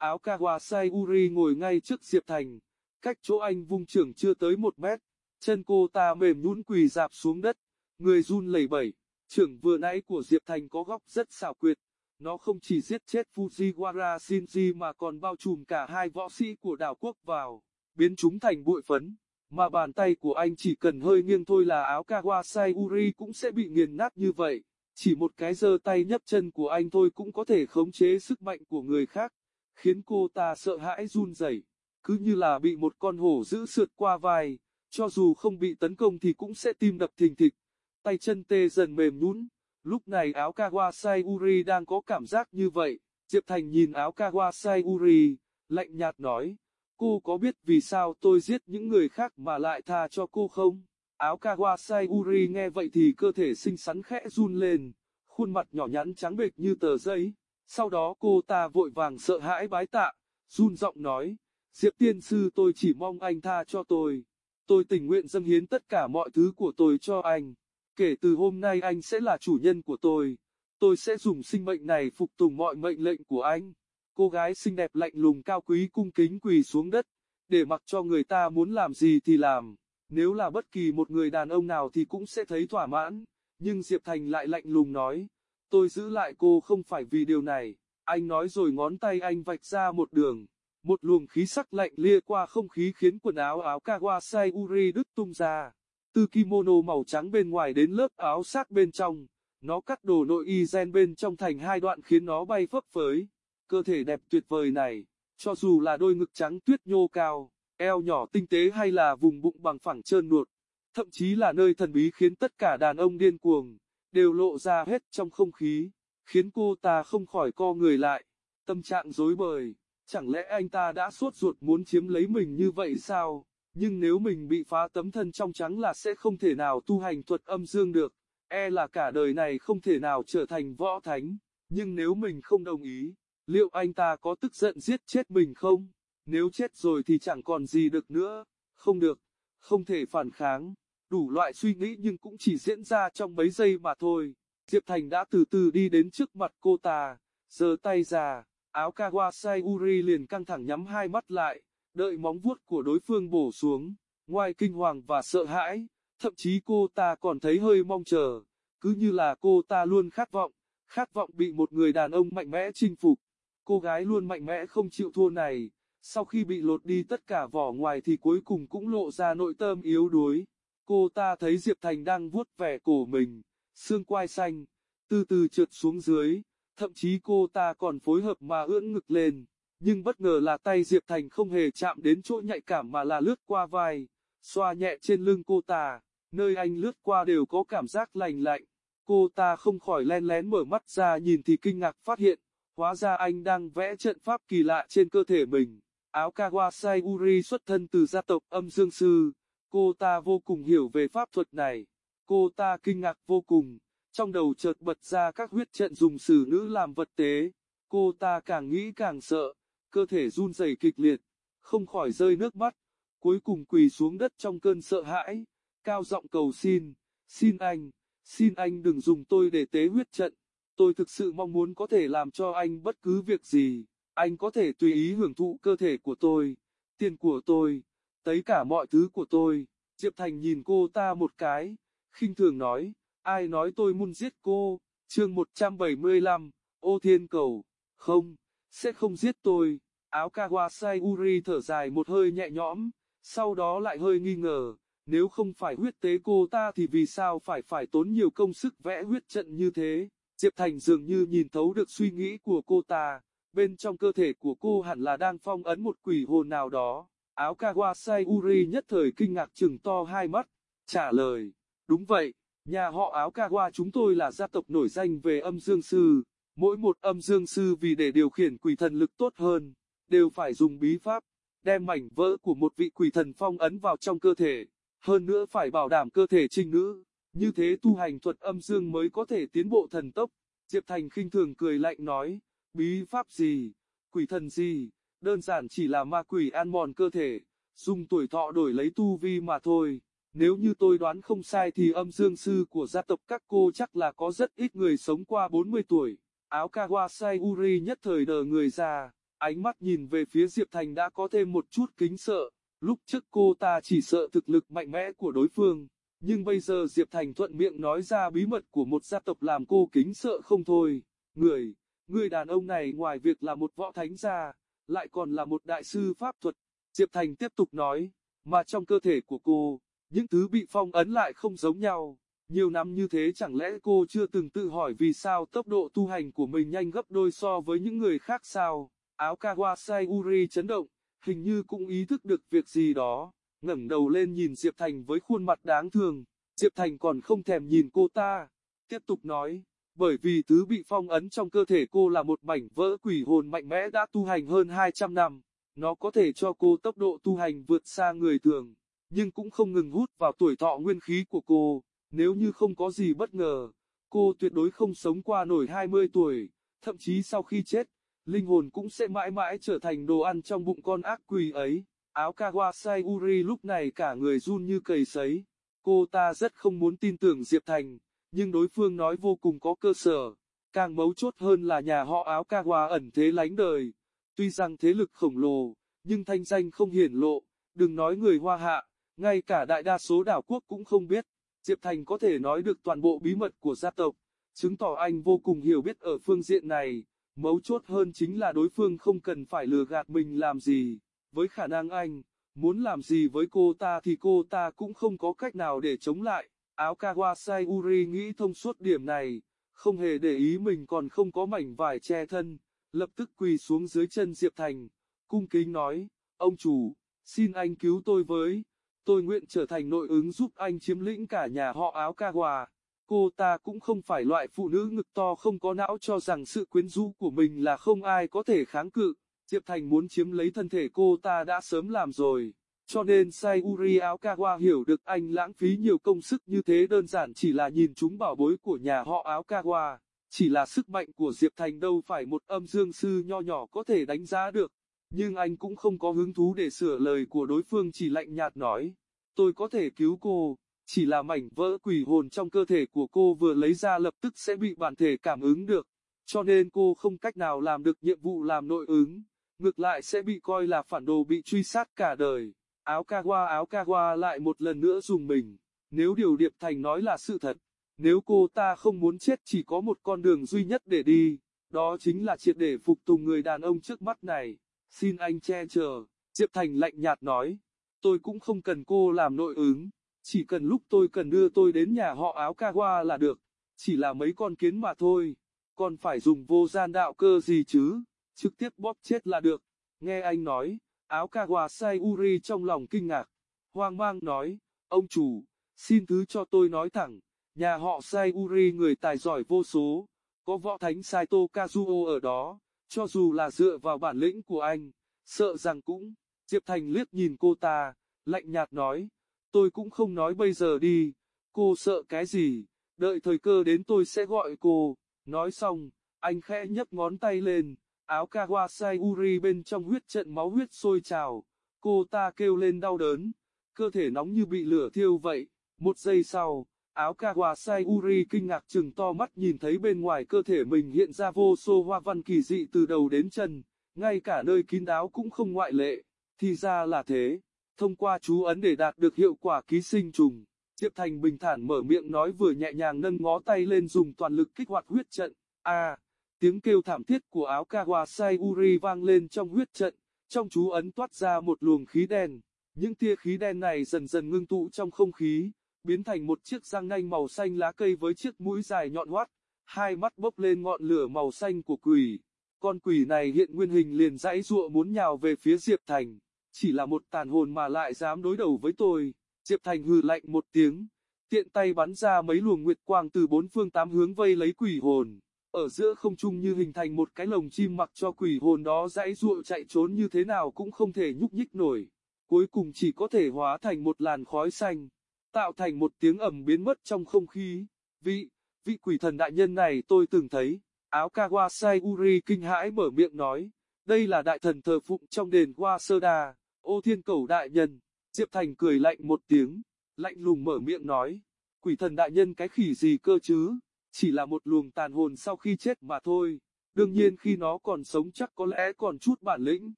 Áo Kawasai Uri ngồi ngay trước Diệp Thành, cách chỗ anh vung trưởng chưa tới một mét, chân cô ta mềm nhũn quỳ dạp xuống đất, người run lẩy bẩy. Trưởng vừa nãy của Diệp Thành có góc rất xảo quyệt, nó không chỉ giết chết Fujiwara Shinji mà còn bao trùm cả hai võ sĩ của đảo quốc vào, biến chúng thành bụi phấn, mà bàn tay của anh chỉ cần hơi nghiêng thôi là áo Kawasai Uri cũng sẽ bị nghiền nát như vậy. Chỉ một cái giơ tay nhấp chân của anh thôi cũng có thể khống chế sức mạnh của người khác, khiến cô ta sợ hãi run rẩy, cứ như là bị một con hổ dữ sượt qua vai, cho dù không bị tấn công thì cũng sẽ tim đập thình thịch, tay chân tê dần mềm nhũn. Lúc này áo Kawasai Uri đang có cảm giác như vậy, Diệp Thành nhìn áo Kawasai Uri, lạnh nhạt nói, cô có biết vì sao tôi giết những người khác mà lại tha cho cô không? Áo Kawasai Uri nghe vậy thì cơ thể xinh xắn khẽ run lên, khuôn mặt nhỏ nhắn trắng bệch như tờ giấy. Sau đó cô ta vội vàng sợ hãi bái tạ, run giọng nói, Diệp tiên sư tôi chỉ mong anh tha cho tôi. Tôi tình nguyện dâng hiến tất cả mọi thứ của tôi cho anh. Kể từ hôm nay anh sẽ là chủ nhân của tôi. Tôi sẽ dùng sinh mệnh này phục tùng mọi mệnh lệnh của anh. Cô gái xinh đẹp lạnh lùng cao quý cung kính quỳ xuống đất, để mặc cho người ta muốn làm gì thì làm. Nếu là bất kỳ một người đàn ông nào thì cũng sẽ thấy thỏa mãn, nhưng Diệp Thành lại lạnh lùng nói, tôi giữ lại cô không phải vì điều này, anh nói rồi ngón tay anh vạch ra một đường, một luồng khí sắc lạnh lia qua không khí khiến quần áo áo Kawasai Uri đứt tung ra, từ kimono màu trắng bên ngoài đến lớp áo sát bên trong, nó cắt đồ nội y gen bên trong thành hai đoạn khiến nó bay phấp phới, cơ thể đẹp tuyệt vời này, cho dù là đôi ngực trắng tuyết nhô cao eo nhỏ tinh tế hay là vùng bụng bằng phẳng trơn nuột, thậm chí là nơi thần bí khiến tất cả đàn ông điên cuồng, đều lộ ra hết trong không khí, khiến cô ta không khỏi co người lại, tâm trạng rối bời, chẳng lẽ anh ta đã suốt ruột muốn chiếm lấy mình như vậy sao? Nhưng nếu mình bị phá tấm thân trong trắng là sẽ không thể nào tu hành thuật âm dương được, e là cả đời này không thể nào trở thành võ thánh, nhưng nếu mình không đồng ý, liệu anh ta có tức giận giết chết mình không? Nếu chết rồi thì chẳng còn gì được nữa, không được, không thể phản kháng, đủ loại suy nghĩ nhưng cũng chỉ diễn ra trong mấy giây mà thôi. Diệp Thành đã từ từ đi đến trước mặt cô ta, giơ tay ra, áo Kawasai Uri liền căng thẳng nhắm hai mắt lại, đợi móng vuốt của đối phương bổ xuống, ngoài kinh hoàng và sợ hãi, thậm chí cô ta còn thấy hơi mong chờ, cứ như là cô ta luôn khát vọng, khát vọng bị một người đàn ông mạnh mẽ chinh phục. Cô gái luôn mạnh mẽ không chịu thua này, sau khi bị lột đi tất cả vỏ ngoài thì cuối cùng cũng lộ ra nội tâm yếu đuối. Cô ta thấy Diệp Thành đang vuốt vẻ cổ mình, xương quai xanh, từ từ trượt xuống dưới, thậm chí cô ta còn phối hợp mà ưỡn ngực lên. Nhưng bất ngờ là tay Diệp Thành không hề chạm đến chỗ nhạy cảm mà là lướt qua vai, xoa nhẹ trên lưng cô ta, nơi anh lướt qua đều có cảm giác lành lạnh. Cô ta không khỏi len lén mở mắt ra nhìn thì kinh ngạc phát hiện, hóa ra anh đang vẽ trận pháp kỳ lạ trên cơ thể mình. Áo Kawasai Uri xuất thân từ gia tộc âm dương sư, cô ta vô cùng hiểu về pháp thuật này. Cô ta kinh ngạc vô cùng, trong đầu chợt bật ra các huyết trận dùng xử nữ làm vật tế. Cô ta càng nghĩ càng sợ, cơ thể run rẩy kịch liệt, không khỏi rơi nước mắt, cuối cùng quỳ xuống đất trong cơn sợ hãi, cao giọng cầu xin, xin anh, xin anh đừng dùng tôi để tế huyết trận, tôi thực sự mong muốn có thể làm cho anh bất cứ việc gì. Anh có thể tùy ý hưởng thụ cơ thể của tôi, tiền của tôi, Tấy cả mọi thứ của tôi. Diệp Thành nhìn cô ta một cái, khinh thường nói, ai nói tôi muốn giết cô, chương 175, ô thiên cầu, không, sẽ không giết tôi. Áo Kawasai Uri thở dài một hơi nhẹ nhõm, sau đó lại hơi nghi ngờ, nếu không phải huyết tế cô ta thì vì sao phải phải tốn nhiều công sức vẽ huyết trận như thế. Diệp Thành dường như nhìn thấu được suy nghĩ của cô ta, bên trong cơ thể của cô hẳn là đang phong ấn một quỷ hồn nào đó. Áo Kawasai Uri nhất thời kinh ngạc chừng to hai mắt, trả lời, đúng vậy, nhà họ áo Kawa chúng tôi là gia tộc nổi danh về âm dương sư, mỗi một âm dương sư vì để điều khiển quỷ thần lực tốt hơn, đều phải dùng bí pháp, đem mảnh vỡ của một vị quỷ thần phong ấn vào trong cơ thể, hơn nữa phải bảo đảm cơ thể trinh nữ, như thế tu hành thuật âm dương mới có thể tiến bộ thần tốc. Diệp Thành khinh thường cười lạnh nói, bí pháp gì, quỷ thần gì, đơn giản chỉ là ma quỷ ăn mòn cơ thể, dùng tuổi thọ đổi lấy tu vi mà thôi. Nếu như tôi đoán không sai thì âm dương sư của gia tộc các cô chắc là có rất ít người sống qua 40 tuổi. Áo Kawasai Uri nhất thời đờ người ra, ánh mắt nhìn về phía Diệp Thành đã có thêm một chút kính sợ. Lúc trước cô ta chỉ sợ thực lực mạnh mẽ của đối phương, nhưng bây giờ Diệp Thành thuận miệng nói ra bí mật của một gia tộc làm cô kính sợ không thôi. Người, người đàn ông này ngoài việc là một võ thánh gia, lại còn là một đại sư pháp thuật. Diệp Thành tiếp tục nói, mà trong cơ thể của cô, những thứ bị phong ấn lại không giống nhau. Nhiều năm như thế chẳng lẽ cô chưa từng tự hỏi vì sao tốc độ tu hành của mình nhanh gấp đôi so với những người khác sao? Áo Kawasai Uri chấn động, hình như cũng ý thức được việc gì đó, ngẩng đầu lên nhìn Diệp Thành với khuôn mặt đáng thương. Diệp Thành còn không thèm nhìn cô ta, tiếp tục nói, bởi vì thứ bị phong ấn trong cơ thể cô là một mảnh vỡ quỷ hồn mạnh mẽ đã tu hành hơn 200 năm. Nó có thể cho cô tốc độ tu hành vượt xa người thường, nhưng cũng không ngừng hút vào tuổi thọ nguyên khí của cô. Nếu như không có gì bất ngờ, cô tuyệt đối không sống qua nổi 20 tuổi, thậm chí sau khi chết, linh hồn cũng sẽ mãi mãi trở thành đồ ăn trong bụng con ác quỷ ấy. Áo Kawasai Uri lúc này cả người run như cầy sấy. Cô ta rất không muốn tin tưởng Diệp Thành, nhưng đối phương nói vô cùng có cơ sở. Càng mấu chốt hơn là nhà họ áo ca hoa ẩn thế lánh đời. Tuy rằng thế lực khổng lồ, nhưng thanh danh không hiển lộ, đừng nói người hoa hạ, ngay cả đại đa số đảo quốc cũng không biết. Diệp Thành có thể nói được toàn bộ bí mật của gia tộc, chứng tỏ anh vô cùng hiểu biết ở phương diện này. Mấu chốt hơn chính là đối phương không cần phải lừa gạt mình làm gì, với khả năng anh, muốn làm gì với cô ta thì cô ta cũng không có cách nào để chống lại. Áo Kawasai Uri nghĩ thông suốt điểm này, không hề để ý mình còn không có mảnh vải che thân, lập tức quỳ xuống dưới chân Diệp Thành, cung kính nói, ông chủ, xin anh cứu tôi với, tôi nguyện trở thành nội ứng giúp anh chiếm lĩnh cả nhà họ áo Kawa. Cô ta cũng không phải loại phụ nữ ngực to không có não cho rằng sự quyến rũ của mình là không ai có thể kháng cự. Diệp Thành muốn chiếm lấy thân thể cô ta đã sớm làm rồi. Cho nên Sayuri áo Kawa hiểu được anh lãng phí nhiều công sức như thế đơn giản chỉ là nhìn chúng bảo bối của nhà họ Aokawa, Chỉ là sức mạnh của Diệp Thành đâu phải một âm dương sư nho nhỏ có thể đánh giá được. Nhưng anh cũng không có hứng thú để sửa lời của đối phương chỉ lạnh nhạt nói. Tôi có thể cứu cô, chỉ là mảnh vỡ quỷ hồn trong cơ thể của cô vừa lấy ra lập tức sẽ bị bản thể cảm ứng được. Cho nên cô không cách nào làm được nhiệm vụ làm nội ứng, ngược lại sẽ bị coi là phản đồ bị truy sát cả đời. Áo Kawa áo Kawa lại một lần nữa dùng mình, nếu điều Điệp Thành nói là sự thật, nếu cô ta không muốn chết chỉ có một con đường duy nhất để đi, đó chính là triệt để phục tùng người đàn ông trước mắt này. Xin anh che chở, Diệp Thành lạnh nhạt nói, tôi cũng không cần cô làm nội ứng, chỉ cần lúc tôi cần đưa tôi đến nhà họ áo Kawa là được, chỉ là mấy con kiến mà thôi, còn phải dùng vô gian đạo cơ gì chứ, trực tiếp bóp chết là được. Nghe anh nói, áo Kawasai Sayuri trong lòng kinh ngạc, hoang mang nói, ông chủ, xin thứ cho tôi nói thẳng, nhà họ Sayuri người tài giỏi vô số, có võ thánh Saito Kazuo ở đó, cho dù là dựa vào bản lĩnh của anh, sợ rằng cũng, Diệp Thành liếc nhìn cô ta, lạnh nhạt nói, tôi cũng không nói bây giờ đi, cô sợ cái gì, đợi thời cơ đến tôi sẽ gọi cô, nói xong, anh khẽ nhấc ngón tay lên, áo Kawasai Uri bên trong huyết trận máu huyết sôi trào, cô ta kêu lên đau đớn, cơ thể nóng như bị lửa thiêu vậy, một giây sau, áo Kawasai Uri kinh ngạc chừng to mắt nhìn thấy bên ngoài cơ thể mình hiện ra vô số hoa văn kỳ dị từ đầu đến chân, ngay cả nơi kín đáo cũng không ngoại lệ, thì ra là thế, thông qua chú ấn để đạt được hiệu quả ký sinh trùng. Diệp Thành bình thản mở miệng nói vừa nhẹ nhàng nâng ngó tay lên dùng toàn lực kích hoạt huyết trận. A, à, tiếng kêu thảm thiết của áo Kawasai Uri vang lên trong huyết trận, trong chú ấn toát ra một luồng khí đen. Những tia khí đen này dần dần ngưng tụ trong không khí, biến thành một chiếc răng nanh màu xanh lá cây với chiếc mũi dài nhọn hoắt, hai mắt bốc lên ngọn lửa màu xanh của quỷ. Con quỷ này hiện nguyên hình liền dãy dụa muốn nhào về phía Diệp Thành, chỉ là một tàn hồn mà lại dám đối đầu với tôi. Diệp Thành hừ lạnh một tiếng, tiện tay bắn ra mấy luồng nguyệt quang từ bốn phương tám hướng vây lấy quỷ hồn. Ở giữa không trung như hình thành một cái lồng chim mặc cho quỷ hồn đó dãy ruộng chạy trốn như thế nào cũng không thể nhúc nhích nổi. cuối cùng chỉ có thể hóa thành một làn khói xanh, tạo thành một tiếng ầm biến mất trong không khí. Vị, vị quỷ thần đại nhân này tôi từng thấy, áo Kawasai Uri kinh hãi mở miệng nói, đây là đại thần thờ phụng trong đền Wasoda, ô thiên cầu đại nhân, Diệp Thành cười lạnh một tiếng, lạnh lùng mở miệng nói, quỷ thần đại nhân cái khỉ gì cơ chứ, chỉ là một luồng tàn hồn sau khi chết mà thôi, đương nhiên khi nó còn sống chắc có lẽ còn chút bản lĩnh,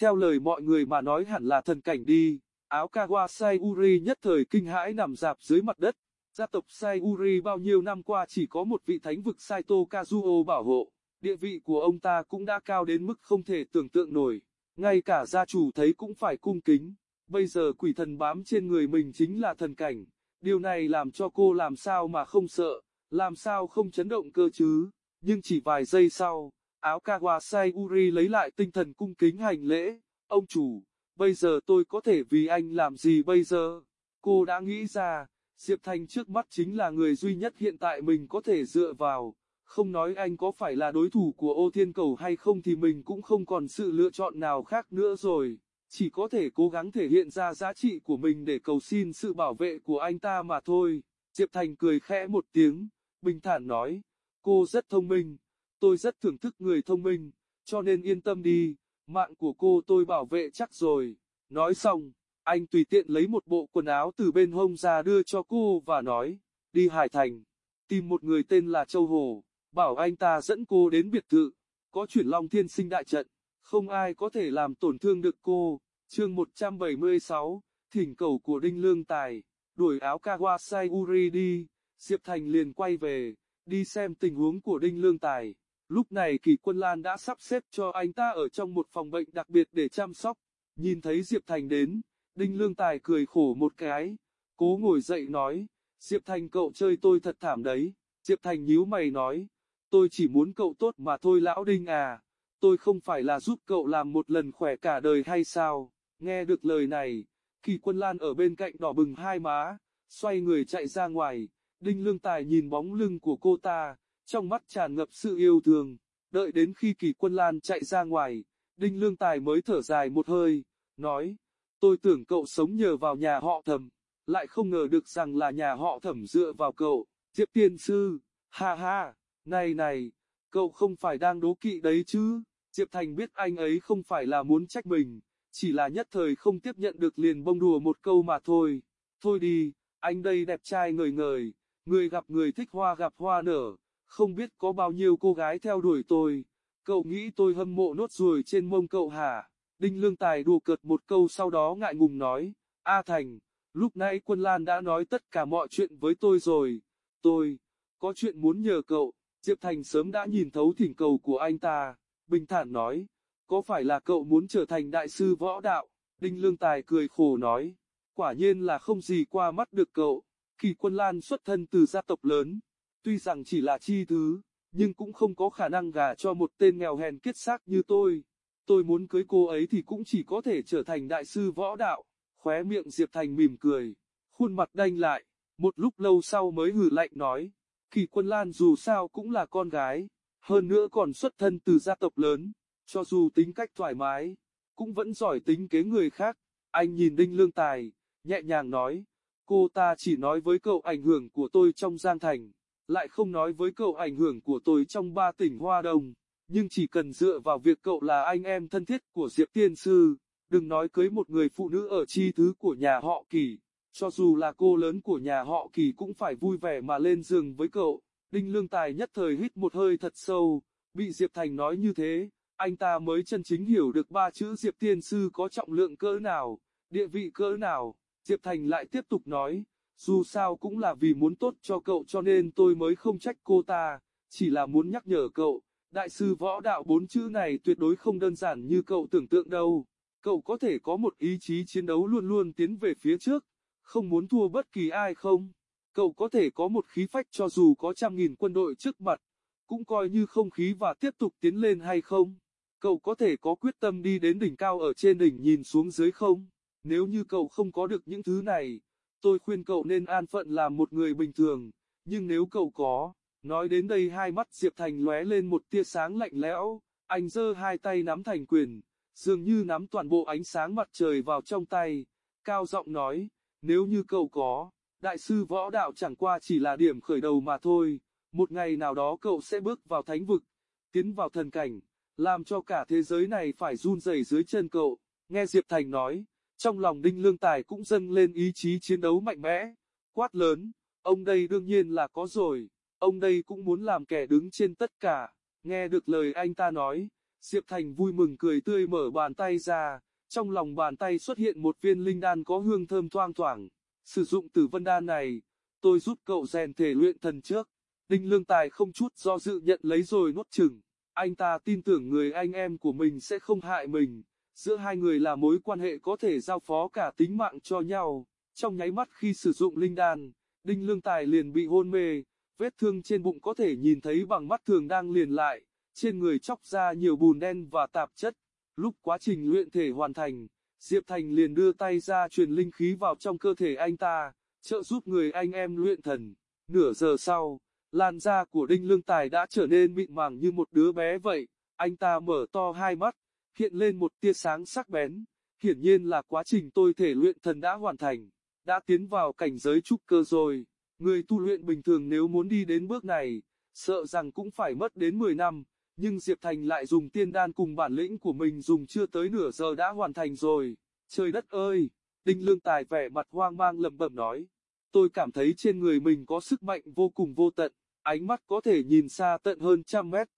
theo lời mọi người mà nói hẳn là thần cảnh đi, áo Kawasai Uri nhất thời kinh hãi nằm dạp dưới mặt đất, gia tộc Sayuri bao nhiêu năm qua chỉ có một vị thánh vực Saito Kazuo bảo hộ, địa vị của ông ta cũng đã cao đến mức không thể tưởng tượng nổi, ngay cả gia chủ thấy cũng phải cung kính, bây giờ quỷ thần bám trên người mình chính là thần cảnh, điều này làm cho cô làm sao mà không sợ, làm sao không chấn động cơ chứ, nhưng chỉ vài giây sau, áo Kawasai Uri lấy lại tinh thần cung kính hành lễ, ông chủ, bây giờ tôi có thể vì anh làm gì bây giờ, cô đã nghĩ ra, Diệp Thành trước mắt chính là người duy nhất hiện tại mình có thể dựa vào, không nói anh có phải là đối thủ của ô thiên cầu hay không thì mình cũng không còn sự lựa chọn nào khác nữa rồi, chỉ có thể cố gắng thể hiện ra giá trị của mình để cầu xin sự bảo vệ của anh ta mà thôi. Diệp Thành cười khẽ một tiếng, bình thản nói, cô rất thông minh, tôi rất thưởng thức người thông minh, cho nên yên tâm đi, mạng của cô tôi bảo vệ chắc rồi. Nói xong, anh tùy tiện lấy một bộ quần áo từ bên hông ra đưa cho cô và nói, đi Hải Thành, tìm một người tên là Châu Hồ, bảo anh ta dẫn cô đến biệt thự, có chuyển long thiên sinh đại trận, không ai có thể làm tổn thương được cô. Chương 176, Thỉnh cầu của Đinh Lương Tài, đuổi áo Kawasai Uri đi, Diệp Thành liền quay về, đi xem tình huống của Đinh Lương Tài. Lúc này Kỳ Quân Lan đã sắp xếp cho anh ta ở trong một phòng bệnh đặc biệt để chăm sóc. Nhìn thấy Diệp Thành đến, Đinh Lương Tài cười khổ một cái, cố ngồi dậy nói, Diệp Thành cậu chơi tôi thật thảm đấy. Diệp Thành nhíu mày nói, tôi chỉ muốn cậu tốt mà thôi lão Đinh à, tôi không phải là giúp cậu làm một lần khỏe cả đời hay sao. Nghe được lời này, Kỳ Quân Lan ở bên cạnh đỏ bừng hai má, xoay người chạy ra ngoài, Đinh Lương Tài nhìn bóng lưng của cô ta, trong mắt tràn ngập sự yêu thương, đợi đến khi Kỳ Quân Lan chạy ra ngoài, Đinh Lương Tài mới thở dài một hơi, nói, tôi tưởng cậu sống nhờ vào nhà họ thẩm, lại không ngờ được rằng là nhà họ thẩm dựa vào cậu, Diệp Tiên Sư, ha ha, này này, cậu không phải đang đố kỵ đấy chứ, Diệp Thành biết anh ấy không phải là muốn trách mình, chỉ là nhất thời không tiếp nhận được liền bông đùa một câu mà thôi, thôi đi, anh đây đẹp trai ngời ngời, người gặp người thích hoa gặp hoa nở, không biết có bao nhiêu cô gái theo đuổi tôi, cậu nghĩ tôi hâm mộ nốt ruồi trên mông cậu hả? Đinh Lương Tài đùa cợt một câu sau đó ngại ngùng nói, A Thành, lúc nãy quân Lan đã nói tất cả mọi chuyện với tôi rồi, tôi, có chuyện muốn nhờ cậu, Diệp Thành sớm đã nhìn thấu thỉnh cầu của anh ta, bình thản nói, có phải là cậu muốn trở thành đại sư võ đạo, Đinh Lương Tài cười khổ nói, quả nhiên là không gì qua mắt được cậu, kỳ quân Lan xuất thân từ gia tộc lớn, tuy rằng chỉ là chi thứ, nhưng cũng không có khả năng gả cho một tên nghèo hèn kết xác như tôi tôi muốn cưới cô ấy thì cũng chỉ có thể trở thành đại sư võ đạo. Khóe miệng Diệp Thành mỉm cười, khuôn mặt đanh lại, một lúc lâu sau mới hử lạnh nói, Kỳ Quân Lan dù sao cũng là con gái, hơn nữa còn xuất thân từ gia tộc lớn, cho dù tính cách thoải mái, cũng vẫn giỏi tính kế người khác. Anh nhìn Đinh Lương Tài, nhẹ nhàng nói, cô ta chỉ nói với cậu ảnh hưởng của tôi trong Giang Thành, lại không nói với cậu ảnh hưởng của tôi trong ba tỉnh Hoa Đông nhưng chỉ cần dựa vào việc cậu là anh em thân thiết của Diệp Tiên Sư, đừng nói cưới một người phụ nữ ở chi thứ của nhà họ Kỳ, cho dù là cô lớn của nhà họ Kỳ cũng phải vui vẻ mà lên giường với cậu. Đinh Lương Tài nhất thời hít một hơi thật sâu, bị Diệp Thành nói như thế, anh ta mới chân chính hiểu được ba chữ Diệp Tiên Sư có trọng lượng cỡ nào, địa vị cỡ nào. Diệp Thành lại tiếp tục nói, dù sao cũng là vì muốn tốt cho cậu cho nên tôi mới không trách cô ta, chỉ là muốn nhắc nhở cậu, Đại sư võ đạo bốn chữ này tuyệt đối không đơn giản như cậu tưởng tượng đâu. Cậu có thể có một ý chí chiến đấu luôn luôn tiến về phía trước, không muốn thua bất kỳ ai không. Cậu có thể có một khí phách cho dù có trăm nghìn quân đội trước mặt, cũng coi như không khí và tiếp tục tiến lên hay không. Cậu có thể có quyết tâm đi đến đỉnh cao ở trên đỉnh nhìn xuống dưới không. Nếu như cậu không có được những thứ này, tôi khuyên cậu nên an phận làm một người bình thường, nhưng nếu cậu có, Nói đến đây hai mắt Diệp Thành lóe lên một tia sáng lạnh lẽo, anh giơ hai tay nắm thành quyền, dường như nắm toàn bộ ánh sáng mặt trời vào trong tay, cao giọng nói, nếu như cậu có, đại sư võ đạo chẳng qua chỉ là điểm khởi đầu mà thôi, một ngày nào đó cậu sẽ bước vào thánh vực, tiến vào thần cảnh, làm cho cả thế giới này phải run rẩy dưới chân cậu, nghe Diệp Thành nói, trong lòng Đinh Lương Tài cũng dâng lên ý chí chiến đấu mạnh mẽ, quát lớn, ông đây đương nhiên là có rồi, ông đây cũng muốn làm kẻ đứng trên tất cả, nghe được lời anh ta nói, Diệp Thành vui mừng cười tươi mở bàn tay ra, trong lòng bàn tay xuất hiện một viên linh đan có hương thơm thoang thoảng, sử dụng tử vân đan này, tôi giúp cậu rèn thể luyện thần trước, Đinh Lương Tài không chút do dự nhận lấy rồi nuốt chừng, anh ta tin tưởng người anh em của mình sẽ không hại mình giữa hai người là mối quan hệ có thể giao phó cả tính mạng cho nhau. Trong nháy mắt khi sử dụng linh đan, Đinh Lương Tài liền bị hôn mê, vết thương trên bụng có thể nhìn thấy bằng mắt thường đang liền lại, trên người chóc ra nhiều bùn đen và tạp chất. Lúc quá trình luyện thể hoàn thành, Diệp Thành liền đưa tay ra truyền linh khí vào trong cơ thể anh ta, trợ giúp người anh em luyện thần. Nửa giờ sau, làn da của Đinh Lương Tài đã trở nên mịn màng như một đứa bé vậy, anh ta mở to hai mắt, hiện lên một tia sáng sắc bén, hiển nhiên là quá trình tôi thể luyện thần đã hoàn thành, đã tiến vào cảnh giới trúc cơ rồi. Người tu luyện bình thường nếu muốn đi đến bước này, sợ rằng cũng phải mất đến 10 năm, nhưng Diệp Thành lại dùng tiên đan cùng bản lĩnh của mình dùng chưa tới nửa giờ đã hoàn thành rồi. Trời đất ơi! Đinh Lương Tài vẻ mặt hoang mang lẩm bẩm nói. Tôi cảm thấy trên người mình có sức mạnh vô cùng vô tận, ánh mắt có thể nhìn xa tận hơn trăm mét,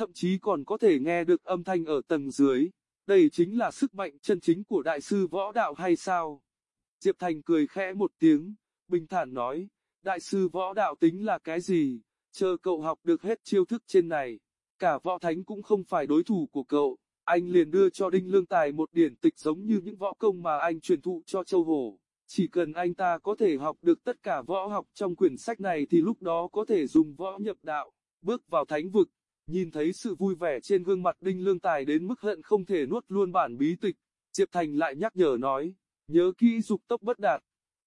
thậm chí còn có thể nghe được âm thanh ở tầng dưới. Đây chính là sức mạnh chân chính của đại sư võ đạo hay sao? Diệp Thành cười khẽ một tiếng, bình thản nói, đại sư võ đạo tính là cái gì? Chờ cậu học được hết chiêu thức trên này, cả võ thánh cũng không phải đối thủ của cậu. Anh liền đưa cho Đinh Lương Tài một điển tịch giống như những võ công mà anh truyền thụ cho Châu Hổ. Chỉ cần anh ta có thể học được tất cả võ học trong quyển sách này thì lúc đó có thể dùng võ nhập đạo, bước vào thánh vực. Nhìn thấy sự vui vẻ trên gương mặt Đinh Lương Tài đến mức hận không thể nuốt luôn bản bí tịch, Diệp Thành lại nhắc nhở nói, nhớ kỹ dục tốc bất đạt,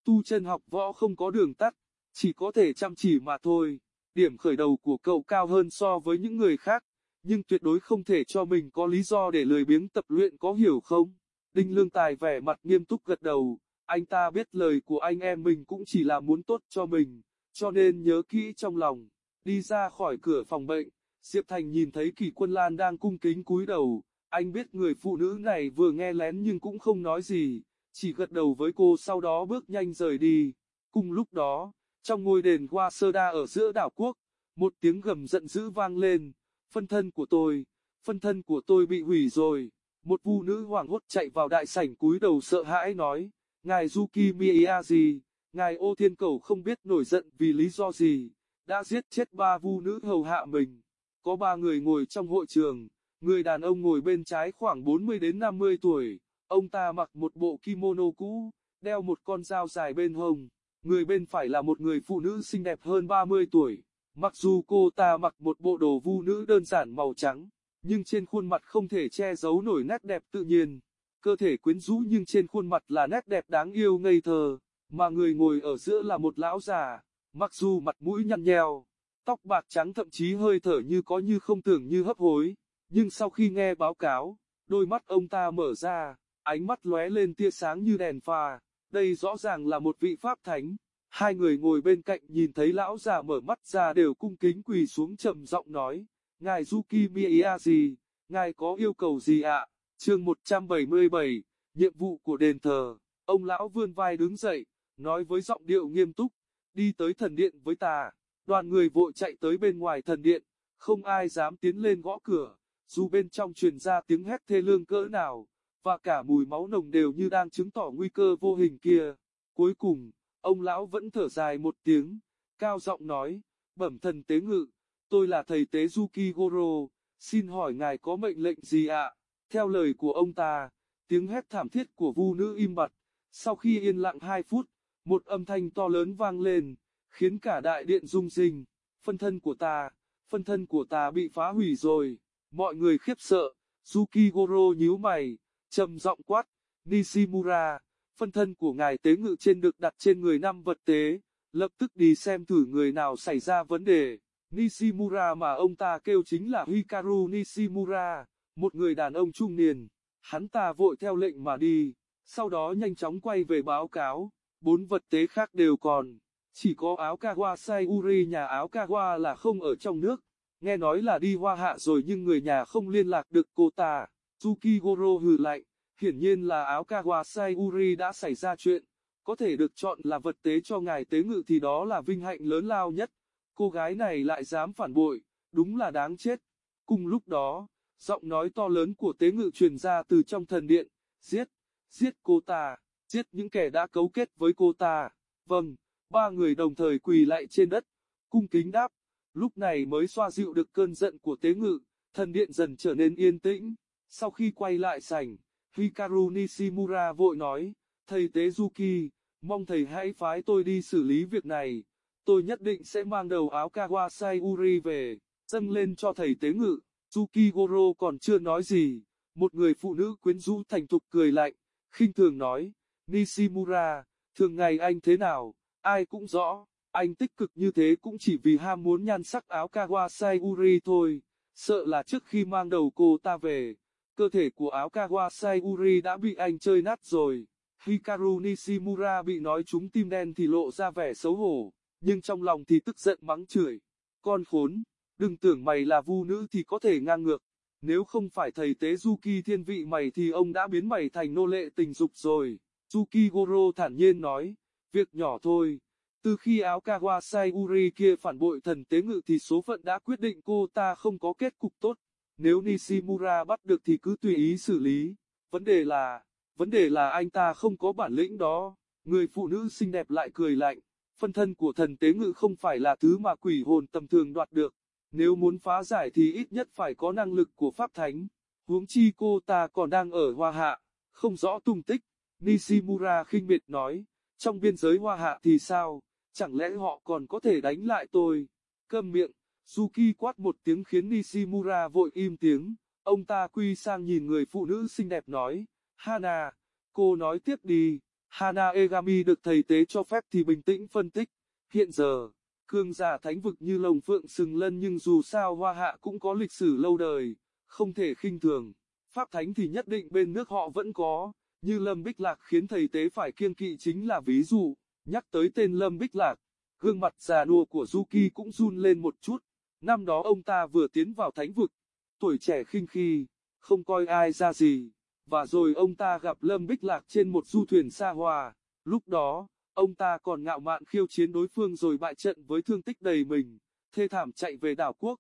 tu chân học võ không có đường tắt, chỉ có thể chăm chỉ mà thôi. Điểm khởi đầu của cậu cao hơn so với những người khác, nhưng tuyệt đối không thể cho mình có lý do để lười biếng tập luyện có hiểu không? Đinh Lương Tài vẻ mặt nghiêm túc gật đầu, anh ta biết lời của anh em mình cũng chỉ là muốn tốt cho mình, cho nên nhớ kỹ trong lòng, đi ra khỏi cửa phòng bệnh. Diệp Thành nhìn thấy Kỳ Quân Lan đang cung kính cúi đầu, anh biết người phụ nữ này vừa nghe lén nhưng cũng không nói gì, chỉ gật đầu với cô sau đó bước nhanh rời đi. Cùng lúc đó, trong ngôi đền Hoa Sơ Đa ở giữa đảo quốc, một tiếng gầm giận dữ vang lên, phân thân của tôi, phân thân của tôi bị hủy rồi. Một vu nữ hoảng hốt chạy vào đại sảnh cúi đầu sợ hãi nói, Ngài Yuki Miyaji, Ngài ô thiên cầu không biết nổi giận vì lý do gì, đã giết chết ba vu nữ hầu hạ mình. Có ba người ngồi trong hội trường, người đàn ông ngồi bên trái khoảng 40 đến 50 tuổi, ông ta mặc một bộ kimono cũ, đeo một con dao dài bên hông. Người bên phải là một người phụ nữ xinh đẹp hơn 30 tuổi, mặc dù cô ta mặc một bộ đồ vu nữ đơn giản màu trắng, nhưng trên khuôn mặt không thể che giấu nổi nét đẹp tự nhiên. Cơ thể quyến rũ nhưng trên khuôn mặt là nét đẹp đáng yêu ngây thơ, mà người ngồi ở giữa là một lão già, mặc dù mặt mũi nhăn nheo, tóc bạc trắng thậm chí hơi thở như có như không tưởng như hấp hối, nhưng sau khi nghe báo cáo, đôi mắt ông ta mở ra, ánh mắt lóe lên tia sáng như đèn pha, đây rõ ràng là một vị pháp thánh. Hai người ngồi bên cạnh nhìn thấy lão già mở mắt ra đều cung kính quỳ xuống trầm giọng nói, Ngài Yuki Miyaji, Ngài có yêu cầu gì ạ? Chương 177, nhiệm vụ của đền thờ, ông lão vươn vai đứng dậy, nói với giọng điệu nghiêm túc, đi tới thần điện với ta. Đoàn người vội chạy tới bên ngoài thần điện, không ai dám tiến lên gõ cửa, dù bên trong truyền ra tiếng hét thê lương cỡ nào, và cả mùi máu nồng đều như đang chứng tỏ nguy cơ vô hình kia. Cuối cùng, ông lão vẫn thở dài một tiếng, cao giọng nói, bẩm thần tế ngự, tôi là thầy tế Yuki Goro, xin hỏi ngài có mệnh lệnh gì ạ? Theo lời của ông ta, tiếng hét thảm thiết của vu nữ im bặt, sau khi yên lặng hai phút, một âm thanh to lớn vang lên, khiến cả đại điện rung rinh, phân thân của ta, phân thân của ta bị phá hủy rồi, mọi người khiếp sợ, Yukigoro nhíu mày, trầm giọng quát, Nishimura, phân thân của ngài tế ngự trên được đặt trên người năm vật tế, lập tức đi xem thử người nào xảy ra vấn đề. Nishimura mà ông ta kêu chính là Hikaru Nishimura, một người đàn ông trung niên, Hắn ta vội theo lệnh mà đi, sau đó nhanh chóng quay về báo cáo, bốn vật tế khác đều còn, chỉ có áo Kawasai Uri nhà áo Kawa là không ở trong nước, nghe nói là đi hoa hạ rồi nhưng người nhà không liên lạc được cô ta, Tsukigoro hừ lạnh, hiển nhiên là áo Kawasai Uri đã xảy ra chuyện, có thể được chọn là vật tế cho ngài tế ngự thì đó là vinh hạnh lớn lao nhất, cô gái này lại dám phản bội, đúng là đáng chết. Cùng lúc đó, giọng nói to lớn của tế ngự truyền ra từ trong thần điện, giết, giết cô ta, giết những kẻ đã cấu kết với cô ta. Vâng, ba người đồng thời quỳ lại trên đất, cung kính đáp, lúc này mới xoa dịu được cơn giận của tế ngự, thần điện dần trở nên yên tĩnh. Sau khi quay lại sảnh, Hikaru Nishimura vội nói, thầy tế Yuki, mong thầy hãy phái tôi đi xử lý việc này, tôi nhất định sẽ mang đầu áo Kawasai Uri về, dâng lên cho thầy tế ngự. Tsukigoro còn chưa nói gì, một người phụ nữ quyến rũ thành thục cười lạnh, khinh thường nói, Nishimura, thường ngày anh thế nào, ai cũng rõ, anh tích cực như thế cũng chỉ vì ham muốn nhan sắc áo Kawasai Uri thôi, sợ là trước khi mang đầu cô ta về, cơ thể của áo Kawasai Uri đã bị anh chơi nát rồi. Hikaru Nishimura bị nói trúng tim đen thì lộ ra vẻ xấu hổ, nhưng trong lòng thì tức giận mắng chửi. Con khốn, đừng tưởng mày là vu nữ thì có thể ngang ngược, nếu không phải thầy tế Zuki thiên vị mày thì ông đã biến mày thành nô lệ tình dục rồi. Tsukigoro thản nhiên nói, việc nhỏ thôi. Từ khi áo Kawasai Uri kia phản bội thần tế ngự thì số phận đã quyết định cô ta không có kết cục tốt. Nếu Nishimura bắt được thì cứ tùy ý xử lý. Vấn đề là, vấn đề là anh ta không có bản lĩnh đó. Người phụ nữ xinh đẹp lại cười lạnh. Phân thân của thần tế ngự không phải là thứ mà quỷ hồn tầm thường đoạt được. Nếu muốn phá giải thì ít nhất phải có năng lực của Pháp Thánh. Huống chi cô ta còn đang ở Hoa Hạ, không rõ tung tích. Nishimura khinh miệt nói, trong biên giới Hoa Hạ thì sao, chẳng lẽ họ còn có thể đánh lại tôi? Câm miệng, Suki quát một tiếng khiến Nishimura vội im tiếng, ông ta quy sang nhìn người phụ nữ xinh đẹp nói, Hana, cô nói tiếp đi, Hana Egami được thầy tế cho phép thì bình tĩnh phân tích, hiện giờ, cương giả thánh vực như lồng phượng sừng lân nhưng dù sao hoa hạ cũng có lịch sử lâu đời, không thể khinh thường, pháp thánh thì nhất định bên nước họ vẫn có, như Lâm Bích Lạc khiến thầy tế phải kiêng kỵ chính là ví dụ, nhắc tới tên Lâm Bích Lạc, gương mặt già nua của Yuki cũng run lên một chút, năm đó ông ta vừa tiến vào thánh vực, tuổi trẻ khinh khi, không coi ai ra gì, và rồi ông ta gặp Lâm Bích Lạc trên một du thuyền xa hoa, lúc đó, ông ta còn ngạo mạn khiêu chiến đối phương rồi bại trận với thương tích đầy mình, thê thảm chạy về đảo quốc,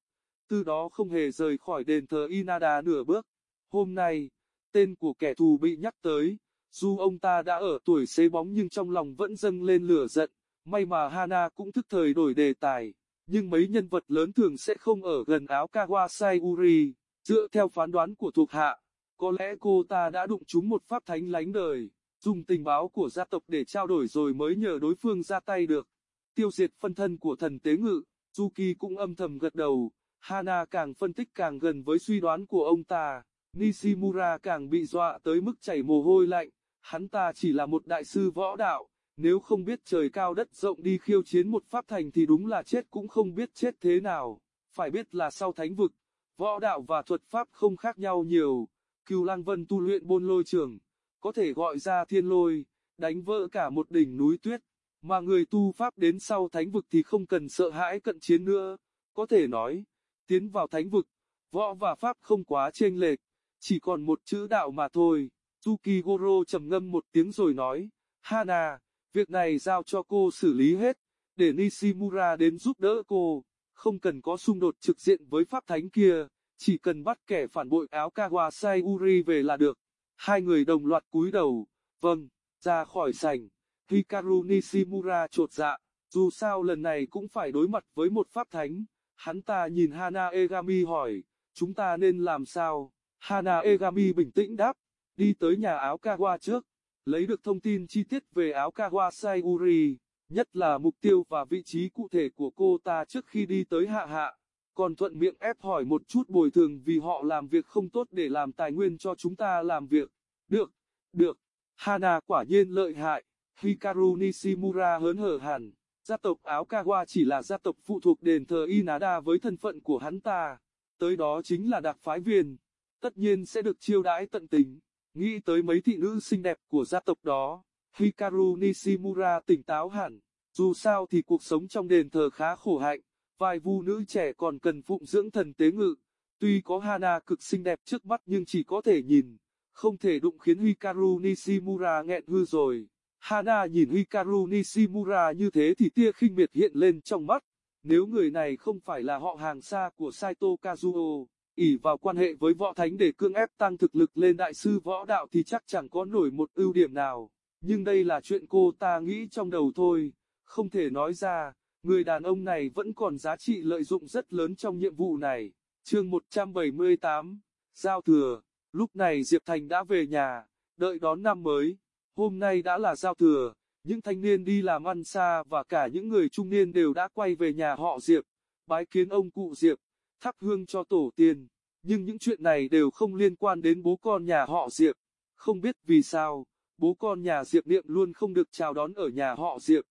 từ đó không hề rời khỏi đền thờ Inada nửa bước. Hôm nay, tên của kẻ thù bị nhắc tới, dù ông ta đã ở tuổi xế bóng nhưng trong lòng vẫn dâng lên lửa giận, may mà Hana cũng thức thời đổi đề tài, nhưng mấy nhân vật lớn thường sẽ không ở gần áo Kawasai Uri, dựa theo phán đoán của thuộc hạ, có lẽ cô ta đã đụng trúng một pháp thánh lánh đời, dùng tình báo của gia tộc để trao đổi rồi mới nhờ đối phương ra tay được, tiêu diệt phân thân của thần tế ngự, Yuki cũng âm thầm gật đầu, Hana càng phân tích càng gần với suy đoán của ông ta. Nishimura càng bị dọa tới mức chảy mồ hôi lạnh, hắn ta chỉ là một đại sư võ đạo, nếu không biết trời cao đất rộng đi khiêu chiến một pháp thành thì đúng là chết cũng không biết chết thế nào, phải biết là sau thánh vực, võ đạo và thuật pháp không khác nhau nhiều, cừu lang vân tu luyện bôn lôi trường, có thể gọi ra thiên lôi, đánh vỡ cả một đỉnh núi tuyết, mà người tu pháp đến sau thánh vực thì không cần sợ hãi cận chiến nữa, có thể nói, tiến vào thánh vực, võ và pháp không quá chênh lệch chỉ còn một chữ đạo mà thôi. Tsukigoro trầm ngâm một tiếng rồi nói, Hana, việc này giao cho cô xử lý hết, để Nishimura đến giúp đỡ cô, không cần có xung đột trực diện với pháp thánh kia, chỉ cần bắt kẻ phản bội áo Kawasai Uri về là được. Hai người đồng loạt cúi đầu, vâng, ra khỏi sảnh, Hikaru Nishimura trột dạ, dù sao lần này cũng phải đối mặt với một pháp thánh, hắn ta nhìn Hana Egami hỏi, chúng ta nên làm sao? Hana Egami bình tĩnh đáp, đi tới nhà áo Kawa trước, lấy được thông tin chi tiết về áo Kawa Sayuri, nhất là mục tiêu và vị trí cụ thể của cô ta trước khi đi tới hạ hạ. Còn thuận miệng ép hỏi một chút bồi thường vì họ làm việc không tốt để làm tài nguyên cho chúng ta làm việc. Được, được, Hana quả nhiên lợi hại, Hikaru Nishimura hớn hở hẳn. Gia tộc áo Kawa chỉ là gia tộc phụ thuộc đền thờ Inada với thân phận của hắn ta. Tới đó chính là đặc phái viên tất nhiên sẽ được chiêu đãi tận tình. nghĩ tới mấy thị nữ xinh đẹp của gia tộc đó, Hikaru Nishimura tỉnh táo hẳn, dù sao thì cuộc sống trong đền thờ khá khổ hạnh, vài vu nữ trẻ còn cần phụng dưỡng thần tế ngự, tuy có Hana cực xinh đẹp trước mắt nhưng chỉ có thể nhìn, không thể đụng khiến Hikaru Nishimura nghẹn hư rồi. Hana nhìn Hikaru Nishimura như thế thì tia khinh miệt hiện lên trong mắt. Nếu người này không phải là họ hàng xa của Saito Kazuo, ỷ vào quan hệ với võ thánh để cưỡng ép tăng thực lực lên đại sư võ đạo thì chắc chẳng có nổi một ưu điểm nào. Nhưng đây là chuyện cô ta nghĩ trong đầu thôi, không thể nói ra, người đàn ông này vẫn còn giá trị lợi dụng rất lớn trong nhiệm vụ này. Chương 178, Giao Thừa, lúc này Diệp Thành đã về nhà, đợi đón năm mới. Hôm nay đã là giao thừa, những thanh niên đi làm ăn xa và cả những người trung niên đều đã quay về nhà họ Diệp, bái kiến ông cụ Diệp, thắp hương cho tổ tiên. Nhưng những chuyện này đều không liên quan đến bố con nhà họ Diệp. Không biết vì sao, bố con nhà Diệp Niệm luôn không được chào đón ở nhà họ Diệp.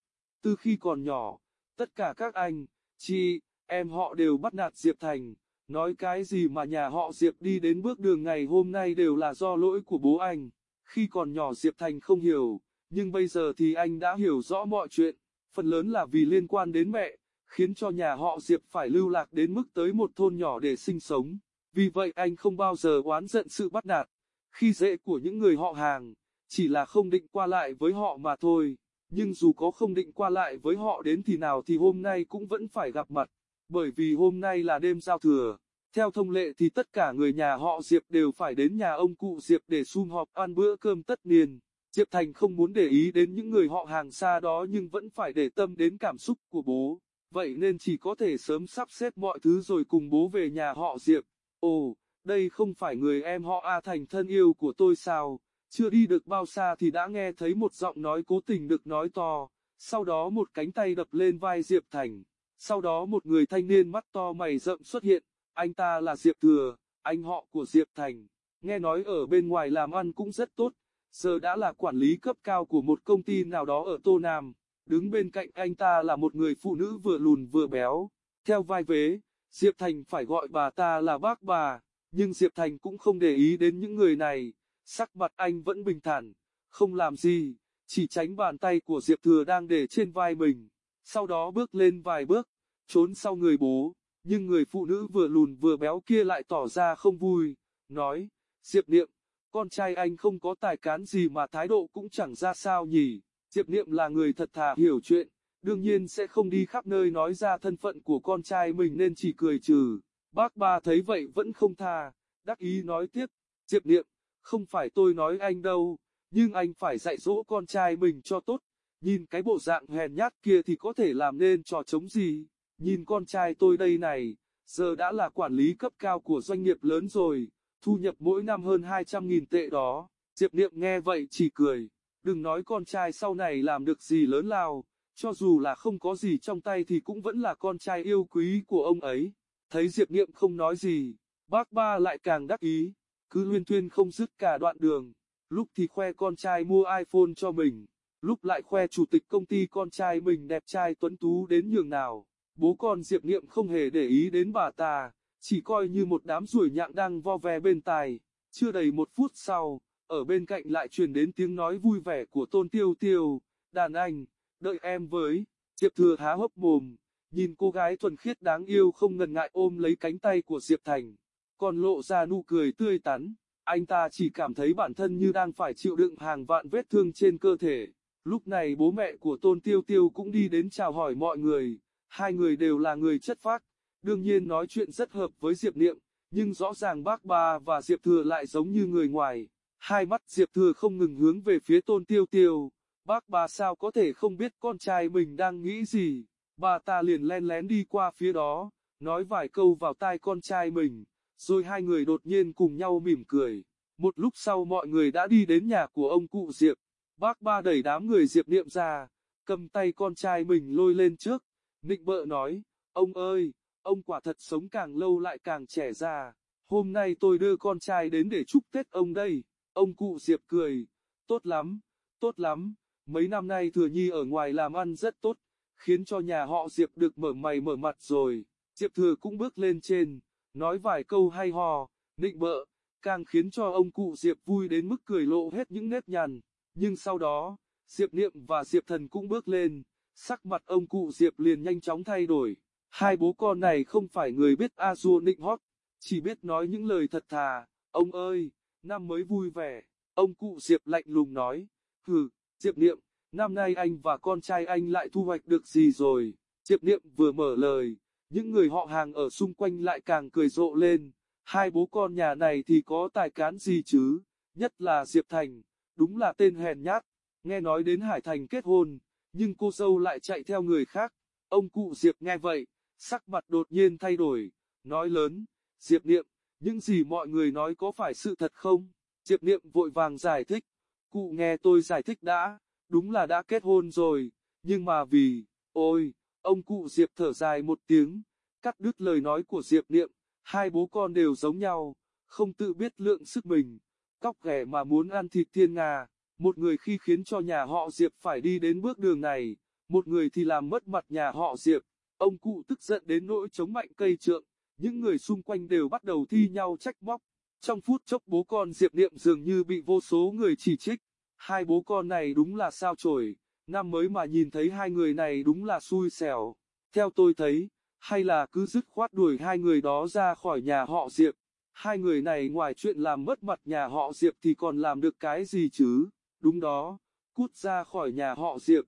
Từ khi còn nhỏ, tất cả các anh, chị, em họ đều bắt nạt Diệp Thành, nói cái gì mà nhà họ Diệp đi đến bước đường ngày hôm nay đều là do lỗi của bố anh. Khi còn nhỏ Diệp Thành không hiểu, nhưng bây giờ thì anh đã hiểu rõ mọi chuyện, phần lớn là vì liên quan đến mẹ, khiến cho nhà họ Diệp phải lưu lạc đến mức tới một thôn nhỏ để sinh sống. Vì vậy anh không bao giờ oán giận sự bắt nạt, khi dễ của những người họ hàng, chỉ là không định qua lại với họ mà thôi. Nhưng dù có không định qua lại với họ đến thì nào thì hôm nay cũng vẫn phải gặp mặt, bởi vì hôm nay là đêm giao thừa. Theo thông lệ thì tất cả người nhà họ Diệp đều phải đến nhà ông cụ Diệp để sum họp ăn bữa cơm tất niên. Diệp Thành không muốn để ý đến những người họ hàng xa đó nhưng vẫn phải để tâm đến cảm xúc của bố. Vậy nên chỉ có thể sớm sắp xếp mọi thứ rồi cùng bố về nhà họ Diệp. Ồ, đây không phải người em họ A Thành thân yêu của tôi sao? Chưa đi được bao xa thì đã nghe thấy một giọng nói cố tình được nói to. Sau đó một cánh tay đập lên vai Diệp Thành. Sau đó một người thanh niên mắt to mày rậm xuất hiện. Anh ta là Diệp Thừa, anh họ của Diệp Thành. Nghe nói ở bên ngoài làm ăn cũng rất tốt. Giờ đã là quản lý cấp cao của một công ty nào đó ở Tô Nam. Đứng bên cạnh anh ta là một người phụ nữ vừa lùn vừa béo. Theo vai vế, Diệp Thành phải gọi bà ta là bác bà. Nhưng Diệp Thành cũng không để ý đến những người này. Sắc mặt anh vẫn bình thản, không làm gì, chỉ tránh bàn tay của Diệp Thừa đang để trên vai mình. Sau đó bước lên vài bước, trốn sau người bố. Nhưng người phụ nữ vừa lùn vừa béo kia lại tỏ ra không vui, nói, Diệp Niệm, con trai anh không có tài cán gì mà thái độ cũng chẳng ra sao nhỉ. Diệp Niệm là người thật thà hiểu chuyện, đương nhiên sẽ không đi khắp nơi nói ra thân phận của con trai mình nên chỉ cười trừ. Bác ba thấy vậy vẫn không tha, đắc ý nói tiếp, Diệp Niệm, không phải tôi nói anh đâu, nhưng anh phải dạy dỗ con trai mình cho tốt. Nhìn cái bộ dạng hèn nhát kia thì có thể làm nên trò chống gì. Nhìn con trai tôi đây này, giờ đã là quản lý cấp cao của doanh nghiệp lớn rồi, thu nhập mỗi năm hơn 200.000 tệ đó. Diệp Niệm nghe vậy chỉ cười, đừng nói con trai sau này làm được gì lớn lao, cho dù là không có gì trong tay thì cũng vẫn là con trai yêu quý của ông ấy. Thấy Diệp Niệm không nói gì, bác ba lại càng đắc ý, cứ luyên thuyên không dứt cả đoạn đường, lúc thì khoe con trai mua iPhone cho mình, lúc lại khoe chủ tịch công ty con trai mình đẹp trai tuấn tú đến nhường nào. Bố con Diệp Niệm không hề để ý đến bà ta, chỉ coi như một đám ruồi nhạng đang vo ve bên tai. Chưa đầy một phút sau, ở bên cạnh lại truyền đến tiếng nói vui vẻ của Tôn Tiêu Tiêu, đàn anh, đợi em với, Diệp Thừa há hốc mồm, nhìn cô gái thuần khiết đáng yêu không ngần ngại ôm lấy cánh tay của Diệp Thành, còn lộ ra nụ cười tươi tắn, anh ta chỉ cảm thấy bản thân như đang phải chịu đựng hàng vạn vết thương trên cơ thể. Lúc này bố mẹ của Tôn Tiêu Tiêu cũng đi đến chào hỏi mọi người. Hai người đều là người chất phác, đương nhiên nói chuyện rất hợp với Diệp Niệm, nhưng rõ ràng bác ba và Diệp Thừa lại giống như người ngoài. Hai mắt Diệp Thừa không ngừng hướng về phía tôn tiêu tiêu, bác bà sao có thể không biết con trai mình đang nghĩ gì, bà ta liền len lén đi qua phía đó, nói vài câu vào tai con trai mình, rồi hai người đột nhiên cùng nhau mỉm cười. Một lúc sau mọi người đã đi đến nhà của ông cụ Diệp, bác ba đẩy đám người Diệp niệm ra, cầm tay con trai mình lôi lên trước, nịnh bợ nói, ông ơi, ông quả thật sống càng lâu lại càng trẻ già, hôm nay tôi đưa con trai đến để chúc Tết ông đây, ông cụ Diệp cười, tốt lắm, tốt lắm, mấy năm nay thừa nhi ở ngoài làm ăn rất tốt, khiến cho nhà họ Diệp được mở mày mở mặt rồi, Diệp thừa cũng bước lên trên, nói vài câu hay hò, nịnh bợ, càng khiến cho ông cụ Diệp vui đến mức cười lộ hết những nếp nhăn. Nhưng sau đó, Diệp Niệm và Diệp Thần cũng bước lên, sắc mặt ông cụ Diệp liền nhanh chóng thay đổi. Hai bố con này không phải người biết a dua nịnh hót, chỉ biết nói những lời thật thà. Ông ơi, năm mới vui vẻ. Ông cụ Diệp lạnh lùng nói. Hừ, Diệp Niệm, năm nay anh và con trai anh lại thu hoạch được gì rồi? Diệp Niệm vừa mở lời, những người họ hàng ở xung quanh lại càng cười rộ lên. Hai bố con nhà này thì có tài cán gì chứ? Nhất là Diệp Thành, đúng là tên hèn nhát. Nghe nói đến Hải Thành kết hôn, nhưng cô dâu lại chạy theo người khác. Ông cụ Diệp nghe vậy, sắc mặt đột nhiên thay đổi, nói lớn, Diệp Niệm, những gì mọi người nói có phải sự thật không? Diệp Niệm vội vàng giải thích, cụ nghe tôi giải thích đã, đúng là đã kết hôn rồi, nhưng mà vì, ôi, ông cụ Diệp thở dài một tiếng, cắt đứt lời nói của Diệp Niệm, hai bố con đều giống nhau, không tự biết lượng sức mình, cóc ghẻ mà muốn ăn thịt thiên nga, một người khi khiến cho nhà họ Diệp phải đi đến bước đường này, một người thì làm mất mặt nhà họ Diệp, ông cụ tức giận đến nỗi chống mạnh cây trượng, những người xung quanh đều bắt đầu thi nhau trách móc. Trong phút chốc bố con Diệp Niệm dường như bị vô số người chỉ trích. Hai bố con này đúng là sao chổi, năm mới mà nhìn thấy hai người này đúng là xui xẻo. Theo tôi thấy, hay là cứ dứt khoát đuổi hai người đó ra khỏi nhà họ Diệp. Hai người này ngoài chuyện làm mất mặt nhà họ Diệp thì còn làm được cái gì chứ? Đúng đó, cút ra khỏi nhà họ Diệp,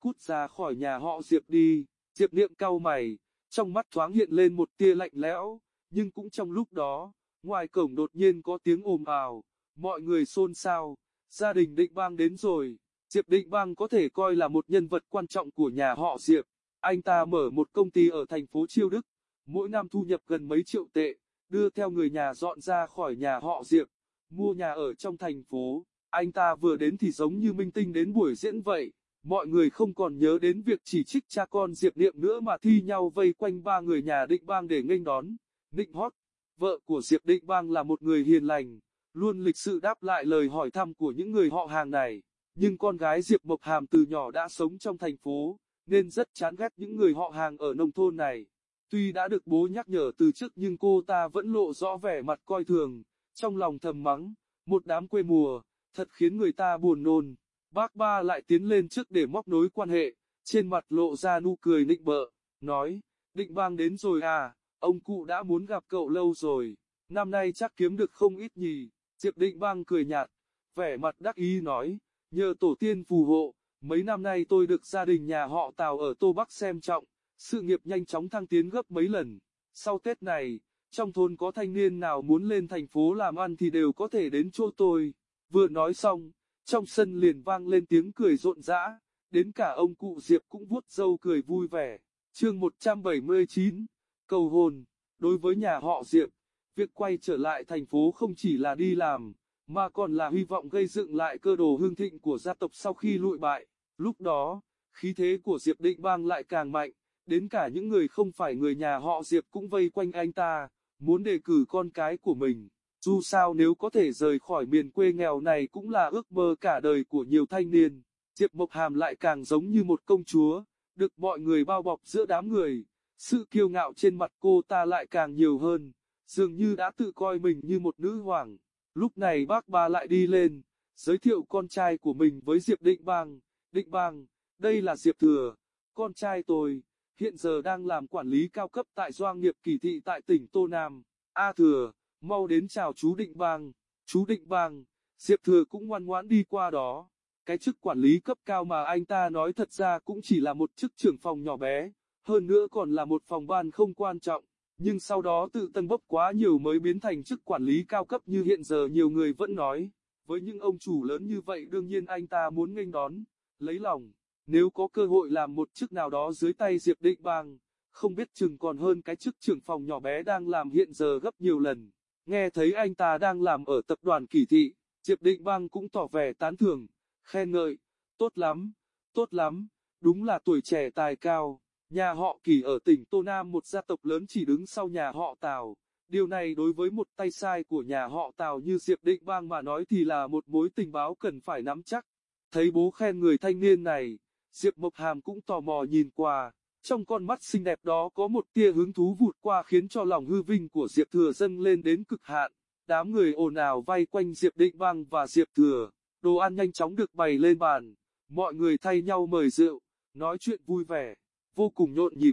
cút ra khỏi nhà họ Diệp đi. Diệp Niệm cau mày, trong mắt thoáng hiện lên một tia lạnh lẽo, nhưng cũng trong lúc đó, ngoài cổng đột nhiên có tiếng ồn ào, mọi người xôn xao, gia đình Định Bang đến rồi. Diệp Định Bang có thể coi là một nhân vật quan trọng của nhà họ Diệp. Anh ta mở một công ty ở thành phố Chiêu Đức, mỗi năm thu nhập gần mấy triệu tệ, đưa theo người nhà dọn ra khỏi nhà họ Diệp, mua nhà ở trong thành phố. Anh ta vừa đến thì giống như minh tinh đến buổi diễn vậy. Mọi người không còn nhớ đến việc chỉ trích cha con Diệp Niệm nữa mà thi nhau vây quanh ba người nhà Định Bang để nghênh đón. Định Hót, vợ của Diệp Định Bang là một người hiền lành, luôn lịch sự đáp lại lời hỏi thăm của những người họ hàng này. Nhưng con gái Diệp Mộc Hàm từ nhỏ đã sống trong thành phố, nên rất chán ghét những người họ hàng ở nông thôn này. Tuy đã được bố nhắc nhở từ trước nhưng cô ta vẫn lộ rõ vẻ mặt coi thường, trong lòng thầm mắng, một đám quê mùa, thật khiến người ta buồn nôn. Bác ba lại tiến lên trước để móc nối quan hệ, trên mặt lộ ra nụ cười nịnh bợ, nói, định bang đến rồi à, ông cụ đã muốn gặp cậu lâu rồi, năm nay chắc kiếm được không ít nhỉ, Diệp định bang cười nhạt, vẻ mặt đắc ý nói, nhờ tổ tiên phù hộ, mấy năm nay tôi được gia đình nhà họ Tào ở Tô Bắc xem trọng, sự nghiệp nhanh chóng thăng tiến gấp mấy lần, sau Tết này, trong thôn có thanh niên nào muốn lên thành phố làm ăn thì đều có thể đến chỗ tôi, vừa nói xong, trong sân liền vang lên tiếng cười rộn rã, đến cả ông cụ Diệp cũng vuốt râu cười vui vẻ. Chương 179, cầu hôn, đối với nhà họ Diệp, việc quay trở lại thành phố không chỉ là đi làm, mà còn là hy vọng gây dựng lại cơ đồ hương thịnh của gia tộc sau khi lụi bại. Lúc đó, khí thế của Diệp Định Bang lại càng mạnh, đến cả những người không phải người nhà họ Diệp cũng vây quanh anh ta, muốn đề cử con cái của mình. Dù sao nếu có thể rời khỏi miền quê nghèo này cũng là ước mơ cả đời của nhiều thanh niên. Diệp Mộc Hàm lại càng giống như một công chúa, được mọi người bao bọc giữa đám người. Sự kiêu ngạo trên mặt cô ta lại càng nhiều hơn, dường như đã tự coi mình như một nữ hoàng. Lúc này bác ba lại đi lên, giới thiệu con trai của mình với Diệp Định Bang. Định Bang, đây là Diệp Thừa, con trai tôi, hiện giờ đang làm quản lý cao cấp tại doanh nghiệp kỳ thị tại tỉnh Tô Nam. A Thừa, mau đến chào chú Định Bang, chú Định Bang, Diệp Thừa cũng ngoan ngoãn đi qua đó. Cái chức quản lý cấp cao mà anh ta nói thật ra cũng chỉ là một chức trưởng phòng nhỏ bé, hơn nữa còn là một phòng ban không quan trọng, nhưng sau đó tự tăng bốc quá nhiều mới biến thành chức quản lý cao cấp như hiện giờ nhiều người vẫn nói. Với những ông chủ lớn như vậy đương nhiên anh ta muốn nghênh đón, lấy lòng, nếu có cơ hội làm một chức nào đó dưới tay Diệp Định Bang, không biết chừng còn hơn cái chức trưởng phòng nhỏ bé đang làm hiện giờ gấp nhiều lần. Nghe thấy anh ta đang làm ở tập đoàn kỳ thị, Diệp Định Bang cũng tỏ vẻ tán thưởng, khen ngợi, tốt lắm, tốt lắm, đúng là tuổi trẻ tài cao. Nhà họ Kỳ ở tỉnh Tô Nam một gia tộc lớn chỉ đứng sau nhà họ Tào. Điều này đối với một tay sai của nhà họ Tào như Diệp Định Bang mà nói thì là một mối tình báo cần phải nắm chắc. Thấy bố khen người thanh niên này, Diệp Mộc Hàm cũng tò mò nhìn qua, trong con mắt xinh đẹp đó có một tia hứng thú vụt qua khiến cho lòng hư vinh của Diệp Thừa dâng lên đến cực hạn. Đám người ồn ào vây quanh Diệp Định Bang và Diệp Thừa, đồ ăn nhanh chóng được bày lên bàn, mọi người thay nhau mời rượu, nói chuyện vui vẻ, vô cùng nhộn nhịp.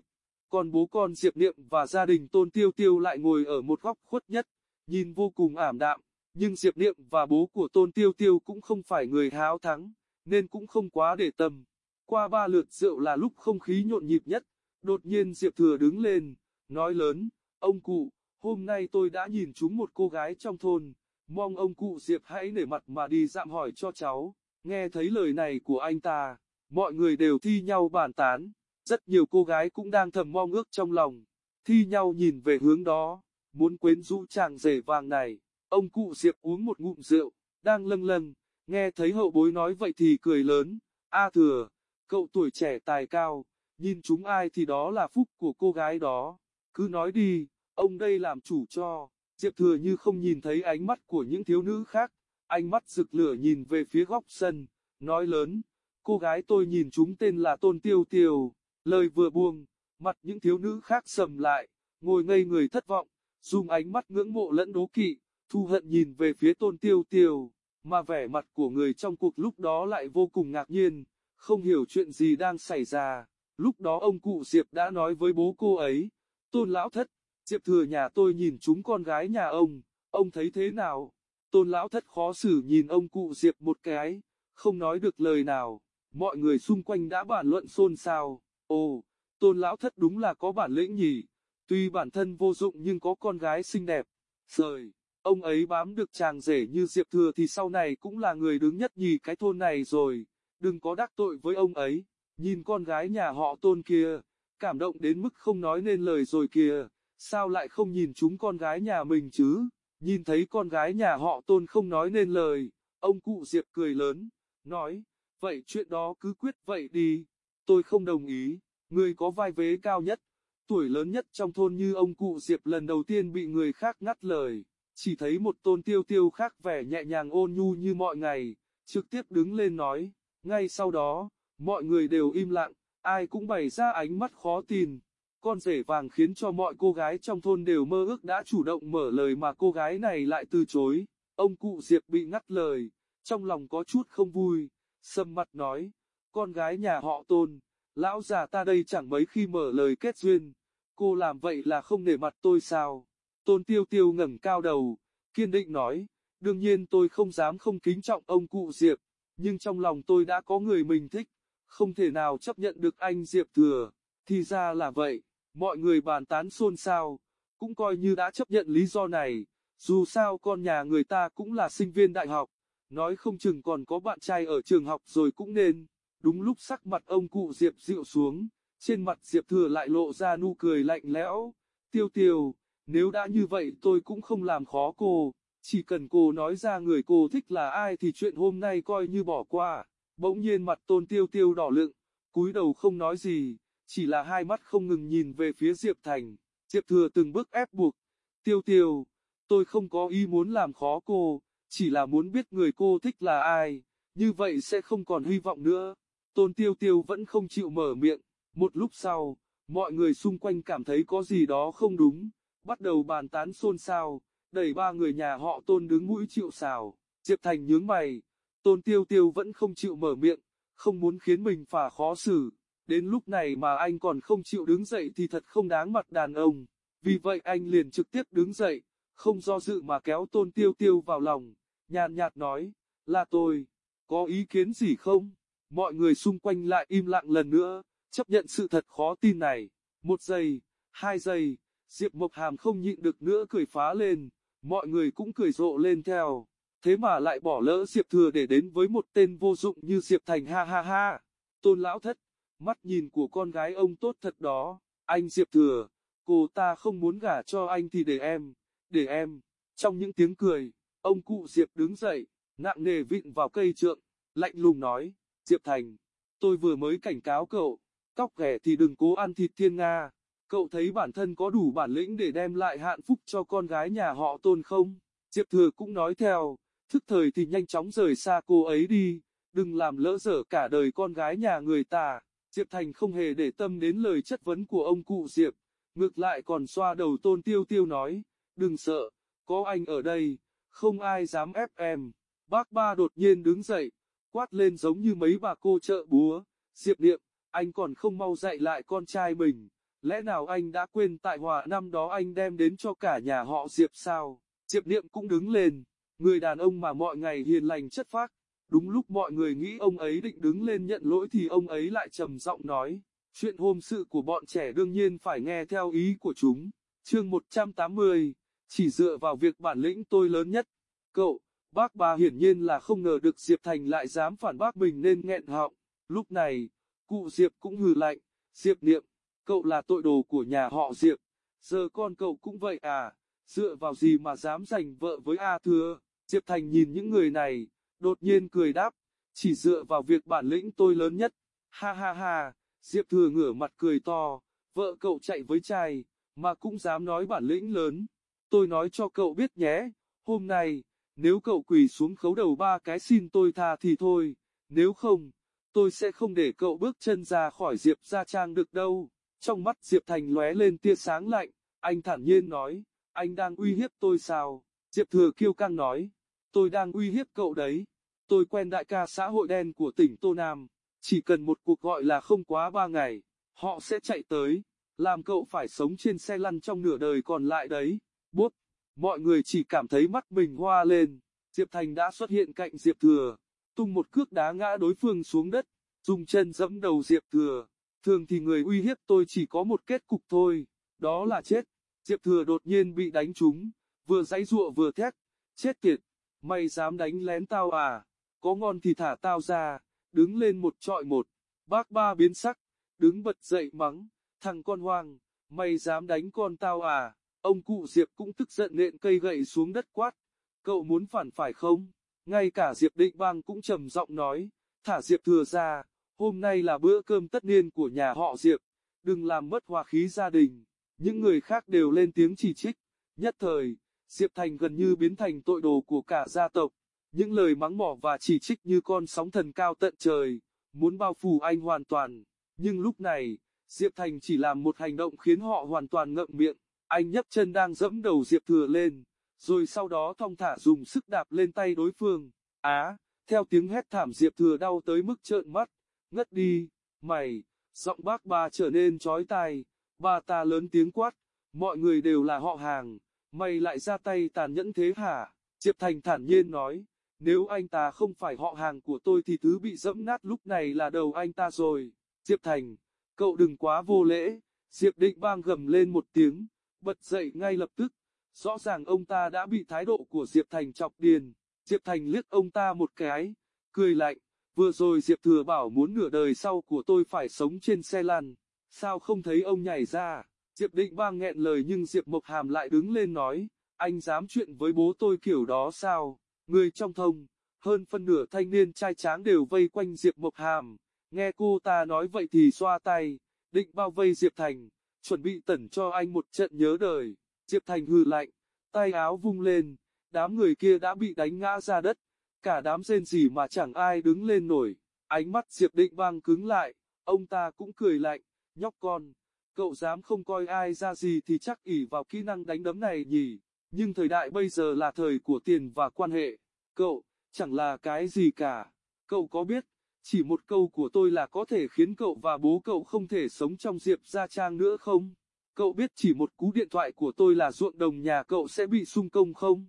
Còn bố con Diệp Niệm và gia đình Tôn Tiêu Tiêu lại ngồi ở một góc khuất nhất, nhìn vô cùng ảm đạm, nhưng Diệp Niệm và bố của Tôn Tiêu Tiêu cũng không phải người háo thắng, nên cũng không quá để tâm. Qua ba lượt rượu là lúc không khí nhộn nhịp nhất, đột nhiên Diệp Thừa đứng lên, nói lớn, ông cụ, hôm nay tôi đã nhìn chúng một cô gái trong thôn, mong ông cụ Diệp hãy nể mặt mà đi dạm hỏi cho cháu. Nghe thấy lời này của anh ta, mọi người đều thi nhau bàn tán, rất nhiều cô gái cũng đang thầm mong ước trong lòng, thi nhau nhìn về hướng đó, muốn quyến rũ chàng rể vàng này. Ông cụ Diệp uống một ngụm rượu, đang lâng lâng, nghe thấy hậu bối nói vậy thì cười lớn, A thừa, cậu tuổi trẻ tài cao, nhìn chúng ai thì đó là phúc của cô gái đó, cứ nói đi, ông đây làm chủ cho, Diệp thừa như không nhìn thấy ánh mắt của những thiếu nữ khác, ánh mắt rực lửa nhìn về phía góc sân, nói lớn, cô gái tôi nhìn chúng tên là Tôn Tiêu Tiêu, lời vừa buông, mặt những thiếu nữ khác sầm lại, ngồi ngây người thất vọng, dùng ánh mắt ngưỡng mộ lẫn đố kỵ, thu hận nhìn về phía Tôn Tiêu Tiêu, mà vẻ mặt của người trong cuộc lúc đó lại vô cùng ngạc nhiên, không hiểu chuyện gì đang xảy ra. Lúc đó ông cụ Diệp đã nói với bố cô ấy, Tôn Lão Thất, Diệp thừa nhà tôi nhìn chúng con gái nhà ông, ông thấy thế nào? Tôn lão thất khó xử nhìn ông cụ Diệp một cái, không nói được lời nào, mọi người xung quanh đã bàn luận xôn xao, ồ, tôn lão thất đúng là có bản lĩnh nhỉ, tuy bản thân vô dụng nhưng có con gái xinh đẹp, rời, ông ấy bám được chàng rể như Diệp thừa thì sau này cũng là người đứng nhất nhì cái thôn này rồi, đừng có đắc tội với ông ấy, nhìn con gái nhà họ tôn kia, cảm động đến mức không nói nên lời rồi kìa, sao lại không nhìn chúng con gái nhà mình chứ? Nhìn thấy con gái nhà họ tôn không nói nên lời, ông cụ Diệp cười lớn, nói, vậy chuyện đó cứ quyết vậy đi, tôi không đồng ý, người có vai vế cao nhất, tuổi lớn nhất trong thôn như ông cụ Diệp lần đầu tiên bị người khác ngắt lời, chỉ thấy một tôn tiêu tiêu khác vẻ nhẹ nhàng ôn nhu như mọi ngày, trực tiếp đứng lên nói, ngay sau đó, mọi người đều im lặng, ai cũng bày ra ánh mắt khó tin con rể vàng khiến cho mọi cô gái trong thôn đều mơ ước đã chủ động mở lời mà cô gái này lại từ chối. Ông cụ Diệp bị ngắt lời, trong lòng có chút không vui, sầm mặt nói, con gái nhà họ tôn, lão già ta đây chẳng mấy khi mở lời kết duyên, cô làm vậy là không nể mặt tôi sao? Tôn tiêu tiêu ngẩng cao đầu, kiên định nói, đương nhiên tôi không dám không kính trọng ông cụ Diệp, nhưng trong lòng tôi đã có người mình thích, không thể nào chấp nhận được anh Diệp thừa, thì ra là vậy. Mọi người bàn tán xôn xao, cũng coi như đã chấp nhận lý do này, dù sao con nhà người ta cũng là sinh viên đại học, nói không chừng còn có bạn trai ở trường học rồi cũng nên. Đúng lúc sắc mặt ông cụ Diệp dịu xuống, trên mặt Diệp thừa lại lộ ra nụ cười lạnh lẽo. Tiêu tiêu, nếu đã như vậy tôi cũng không làm khó cô, chỉ cần cô nói ra người cô thích là ai thì chuyện hôm nay coi như bỏ qua. Bỗng nhiên mặt tôn tiêu tiêu đỏ lựng, cúi đầu không nói gì chỉ là hai mắt không ngừng nhìn về phía Diệp Thành. Diệp Thừa từng bước ép buộc. Tiêu tiêu, tôi không có ý muốn làm khó cô, chỉ là muốn biết người cô thích là ai, như vậy sẽ không còn hy vọng nữa. Tôn tiêu tiêu vẫn không chịu mở miệng, một lúc sau, mọi người xung quanh cảm thấy có gì đó không đúng, bắt đầu bàn tán xôn xao, đẩy ba người nhà họ tôn đứng mũi chịu xào, Diệp Thành nhướng mày, tôn tiêu tiêu vẫn không chịu mở miệng, không muốn khiến mình phà khó xử. Đến lúc này mà anh còn không chịu đứng dậy thì thật không đáng mặt đàn ông. Vì vậy anh liền trực tiếp đứng dậy, không do dự mà kéo tôn tiêu tiêu vào lòng, nhàn nhạt nói, là tôi, có ý kiến gì không? Mọi người xung quanh lại im lặng lần nữa, chấp nhận sự thật khó tin này. Một giây, hai giây, Diệp Mộc Hàm không nhịn được nữa cười phá lên, mọi người cũng cười rộ lên theo. Thế mà lại bỏ lỡ Diệp Thừa để đến với một tên vô dụng như Diệp Thành ha ha ha. Tôn lão thất, Mắt nhìn của con gái ông tốt thật đó, anh Diệp Thừa, cô ta không muốn gả cho anh thì để em, để em. Trong những tiếng cười, ông cụ Diệp đứng dậy, nặng nề vịn vào cây trượng, lạnh lùng nói, Diệp Thành, tôi vừa mới cảnh cáo cậu, cóc ghẻ thì đừng cố ăn thịt thiên Nga. Cậu thấy bản thân có đủ bản lĩnh để đem lại hạnh phúc cho con gái nhà họ tôn không? Diệp Thừa cũng nói theo, thức thời thì nhanh chóng rời xa cô ấy đi, đừng làm lỡ dở cả đời con gái nhà người ta. Diệp Thành không hề để tâm đến lời chất vấn của ông cụ Diệp, ngược lại còn xoa đầu tôn tiêu tiêu nói, đừng sợ, có anh ở đây, không ai dám ép em. Bác ba đột nhiên đứng dậy, quát lên giống như mấy bà cô chợ búa, Diệp Niệm, anh còn không mau dạy lại con trai mình, lẽ nào anh đã quên tại hòa năm đó anh đem đến cho cả nhà họ Diệp sao? Diệp Niệm cũng đứng lên, người đàn ông mà mọi ngày hiền lành chất phác, đúng lúc mọi người nghĩ ông ấy định đứng lên nhận lỗi thì ông ấy lại trầm giọng nói, chuyện hôm sự của bọn trẻ đương nhiên phải nghe theo ý của chúng. Chương 180, chỉ dựa vào việc bản lĩnh tôi lớn nhất. Cậu, bác bà hiển nhiên là không ngờ được Diệp Thành lại dám phản bác mình nên nghẹn họng. Lúc này, cụ Diệp cũng hừ lạnh, Diệp Niệm, cậu là tội đồ của nhà họ Diệp, giờ con cậu cũng vậy à, dựa vào gì mà dám giành vợ với A Thừa. Diệp Thành nhìn những người này, đột nhiên cười đáp, chỉ dựa vào việc bản lĩnh tôi lớn nhất. Ha ha ha, Diệp Thừa ngửa mặt cười to, vợ cậu chạy với trai, mà cũng dám nói bản lĩnh lớn. Tôi nói cho cậu biết nhé, hôm nay, nếu cậu quỳ xuống khấu đầu ba cái xin tôi tha thì thôi, nếu không, tôi sẽ không để cậu bước chân ra khỏi Diệp Gia Trang được đâu. Trong mắt Diệp Thành lóe lên tia sáng lạnh, anh thản nhiên nói, anh đang uy hiếp tôi sao? Diệp Thừa kiêu căng nói, tôi đang uy hiếp cậu đấy. Tôi quen đại ca xã hội đen của tỉnh Tô Nam, chỉ cần một cuộc gọi là không quá ba ngày, họ sẽ chạy tới, làm cậu phải sống trên xe lăn trong nửa đời còn lại đấy. Bốp, mọi người chỉ cảm thấy mắt mình hoa lên, Diệp Thành đã xuất hiện cạnh Diệp Thừa, tung một cước đá ngã đối phương xuống đất, dùng chân dẫm đầu Diệp Thừa. Thường thì người uy hiếp tôi chỉ có một kết cục thôi, đó là chết. Diệp Thừa đột nhiên bị đánh trúng, vừa giãy giụa vừa thét, chết tiệt, mày dám đánh lén tao à, có ngon thì thả tao ra, đứng lên một trọi một, bác ba biến sắc, đứng bật dậy mắng, thằng con hoang, mày dám đánh con tao à, ông cụ Diệp cũng tức giận nện cây gậy xuống đất quát, cậu muốn phản phải không, ngay cả Diệp Định Bang cũng trầm giọng nói, thả Diệp Thừa ra, hôm nay là bữa cơm tất niên của nhà họ Diệp, đừng làm mất hòa khí gia đình. Những người khác đều lên tiếng chỉ trích. Nhất thời, Diệp Thành gần như biến thành tội đồ của cả gia tộc. Những lời mắng mỏ và chỉ trích như con sóng thần cao tận trời, muốn bao phủ anh hoàn toàn. Nhưng lúc này, Diệp Thành chỉ làm một hành động khiến họ hoàn toàn ngậm miệng. Anh nhấc chân đang dẫm đầu Diệp Thừa lên, rồi sau đó thong thả dùng sức đạp lên tay đối phương. Á, theo tiếng hét thảm Diệp Thừa đau tới mức trợn mắt, ngất đi, mày, giọng bác ba trở nên chói tai. Bà ta lớn tiếng quát, mọi người đều là họ hàng, mày lại ra tay tàn nhẫn thế hả? Diệp Thành thản nhiên nói, nếu anh ta không phải họ hàng của tôi thì thứ bị dẫm nát lúc này là đầu anh ta rồi. Diệp Thành, cậu đừng quá vô lễ. Diệp Định bang gầm lên một tiếng, bật dậy ngay lập tức. Rõ ràng ông ta đã bị thái độ của Diệp Thành chọc điền. Diệp Thành liếc ông ta một cái, cười lạnh. Vừa rồi Diệp Thừa bảo muốn nửa đời sau của tôi phải sống trên xe lăn sao không thấy ông nhảy ra? Diệp Định Bang nghẹn lời nhưng Diệp Mộc Hàm lại đứng lên nói, anh dám chuyện với bố tôi kiểu đó sao? Người trong thông, hơn phân nửa thanh niên trai tráng đều vây quanh Diệp Mộc Hàm, nghe cô ta nói vậy thì xoa tay, định bao vây Diệp Thành, chuẩn bị tẩn cho anh một trận nhớ đời. Diệp Thành hừ lạnh, tay áo vung lên, đám người kia đã bị đánh ngã ra đất, cả đám rên rỉ mà chẳng ai đứng lên nổi, ánh mắt Diệp Định Bang cứng lại, ông ta cũng cười lạnh, nhóc con, cậu dám không coi ai ra gì thì chắc ỷ vào kỹ năng đánh đấm này nhỉ, nhưng thời đại bây giờ là thời của tiền và quan hệ, cậu, chẳng là cái gì cả, cậu có biết, chỉ một câu của tôi là có thể khiến cậu và bố cậu không thể sống trong Diệp Gia Trang nữa không? Cậu biết chỉ một cú điện thoại của tôi là ruộng đồng nhà cậu sẽ bị sung công không?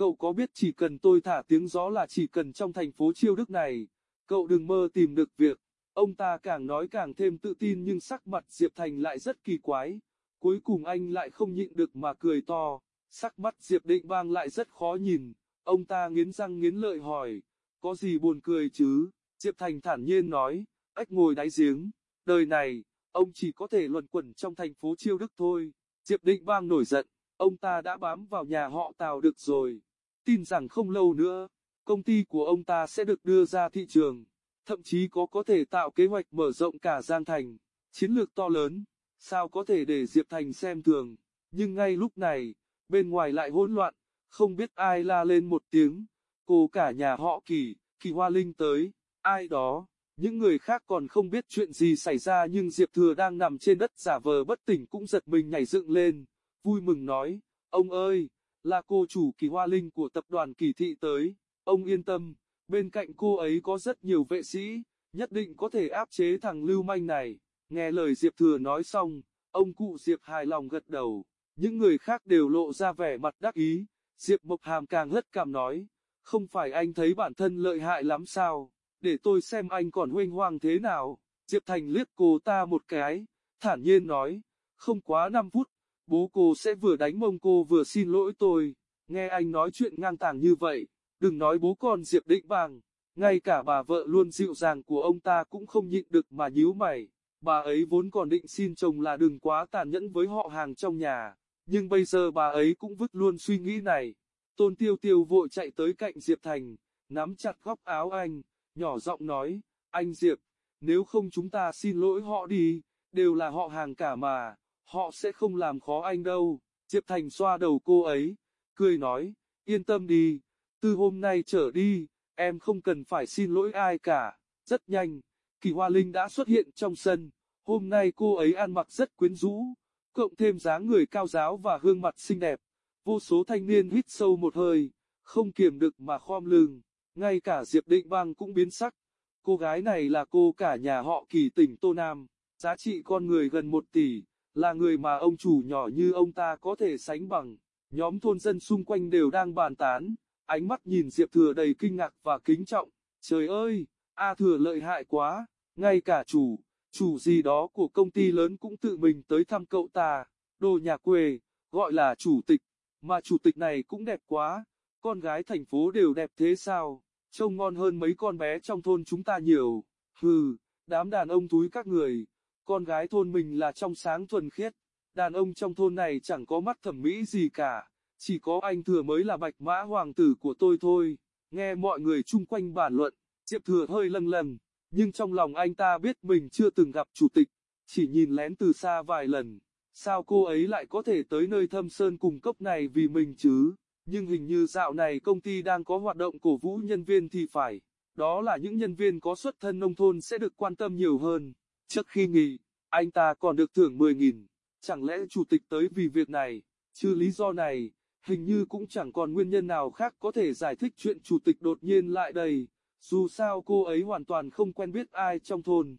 Cậu có biết chỉ cần tôi thả tiếng gió là chỉ cần trong thành phố Chiêu Đức này, cậu đừng mơ tìm được việc. Ông ta càng nói càng thêm tự tin nhưng sắc mặt Diệp Thành lại rất kỳ quái. Cuối cùng anh lại không nhịn được mà cười to. Sắc mắt Diệp Định Bang lại rất khó nhìn. Ông ta nghiến răng nghiến lợi hỏi. Có gì buồn cười chứ? Diệp Thành thản nhiên nói. Ếch ngồi đáy giếng. Đời này, ông chỉ có thể luẩn quẩn trong thành phố Chiêu Đức thôi. Diệp Định Bang nổi giận. Ông ta đã bám vào nhà họ Tào được rồi. Tin rằng không lâu nữa, công ty của ông ta sẽ được đưa ra thị trường thậm chí có có thể tạo kế hoạch mở rộng cả Giang Thành, chiến lược to lớn, sao có thể để Diệp Thành xem thường, nhưng ngay lúc này, bên ngoài lại hỗn loạn, không biết ai la lên một tiếng, cô cả nhà họ Kỳ, Kỳ Hoa Linh tới, ai đó, những người khác còn không biết chuyện gì xảy ra nhưng Diệp Thừa đang nằm trên đất giả vờ bất tỉnh cũng giật mình nhảy dựng lên, vui mừng nói, ông ơi, là cô chủ kỳ hoa linh của tập đoàn kỳ thị tới, ông yên tâm, bên cạnh cô ấy có rất nhiều vệ sĩ, nhất định có thể áp chế thằng lưu manh này, nghe lời Diệp Thừa nói xong, ông cụ Diệp hài lòng gật đầu, những người khác đều lộ ra vẻ mặt đắc ý, Diệp Mộc Hàm càng hất cảm nói, không phải anh thấy bản thân lợi hại lắm sao, để tôi xem anh còn huênh hoang thế nào, Diệp Thành liếc cô ta một cái, thản nhiên nói, không quá 5 phút, bố cô sẽ vừa đánh mông cô vừa xin lỗi tôi, nghe anh nói chuyện ngang tàng như vậy, đừng nói bố con Diệp Định Bàng, ngay cả bà vợ luôn dịu dàng của ông ta cũng không nhịn được mà nhíu mày, bà ấy vốn còn định xin chồng là đừng quá tàn nhẫn với họ hàng trong nhà, nhưng bây giờ bà ấy cũng vứt luôn suy nghĩ này. Tôn Tiêu Tiêu vội chạy tới cạnh Diệp Thành, nắm chặt góc áo anh, nhỏ giọng nói, anh Diệp, nếu không chúng ta xin lỗi họ đi, đều là họ hàng cả mà, họ sẽ không làm khó anh đâu. Diệp Thành xoa đầu cô ấy, cười nói, yên tâm đi, từ hôm nay trở đi, em không cần phải xin lỗi ai cả. Rất nhanh, Kỳ Hoa Linh đã xuất hiện trong sân, hôm nay cô ấy ăn mặc rất quyến rũ, cộng thêm dáng người cao giáo và gương mặt xinh đẹp. Vô số thanh niên hít sâu một hơi, không kiềm được mà khom lưng, ngay cả Diệp Định Bang cũng biến sắc. Cô gái này là cô cả nhà họ kỳ tỉnh Tô Nam, giá trị con người gần một tỷ, là người mà ông chủ nhỏ như ông ta có thể sánh bằng. Nhóm thôn dân xung quanh đều đang bàn tán, ánh mắt nhìn Diệp Thừa đầy kinh ngạc và kính trọng. Trời ơi, A Thừa lợi hại quá, ngay cả chủ, chủ gì đó của công ty lớn cũng tự mình tới thăm cậu ta. Đồ nhà quê, gọi là chủ tịch, mà chủ tịch này cũng đẹp quá, con gái thành phố đều đẹp thế sao, trông ngon hơn mấy con bé trong thôn chúng ta nhiều. Hừ, đám đàn ông túi các người, con gái thôn mình là trong sáng thuần khiết, đàn ông trong thôn này chẳng có mắt thẩm mỹ gì cả, chỉ có anh thừa mới là bạch mã hoàng tử của tôi thôi. Nghe mọi người chung quanh bàn luận, Diệp Thừa hơi lâng lâng, nhưng trong lòng anh ta biết mình chưa từng gặp chủ tịch, chỉ nhìn lén từ xa vài lần. Sao cô ấy lại có thể tới nơi thâm sơn cùng cốc này vì mình chứ? Nhưng hình như dạo này công ty đang có hoạt động cổ vũ nhân viên thì phải. Đó là những nhân viên có xuất thân nông thôn sẽ được quan tâm nhiều hơn. Trước khi nghỉ, anh ta còn được thưởng 10.000. Chẳng lẽ chủ tịch tới vì việc này? Chứ lý do này, hình như cũng chẳng còn nguyên nhân nào khác có thể giải thích chuyện chủ tịch đột nhiên lại đây. Dù sao cô ấy hoàn toàn không quen biết ai trong thôn.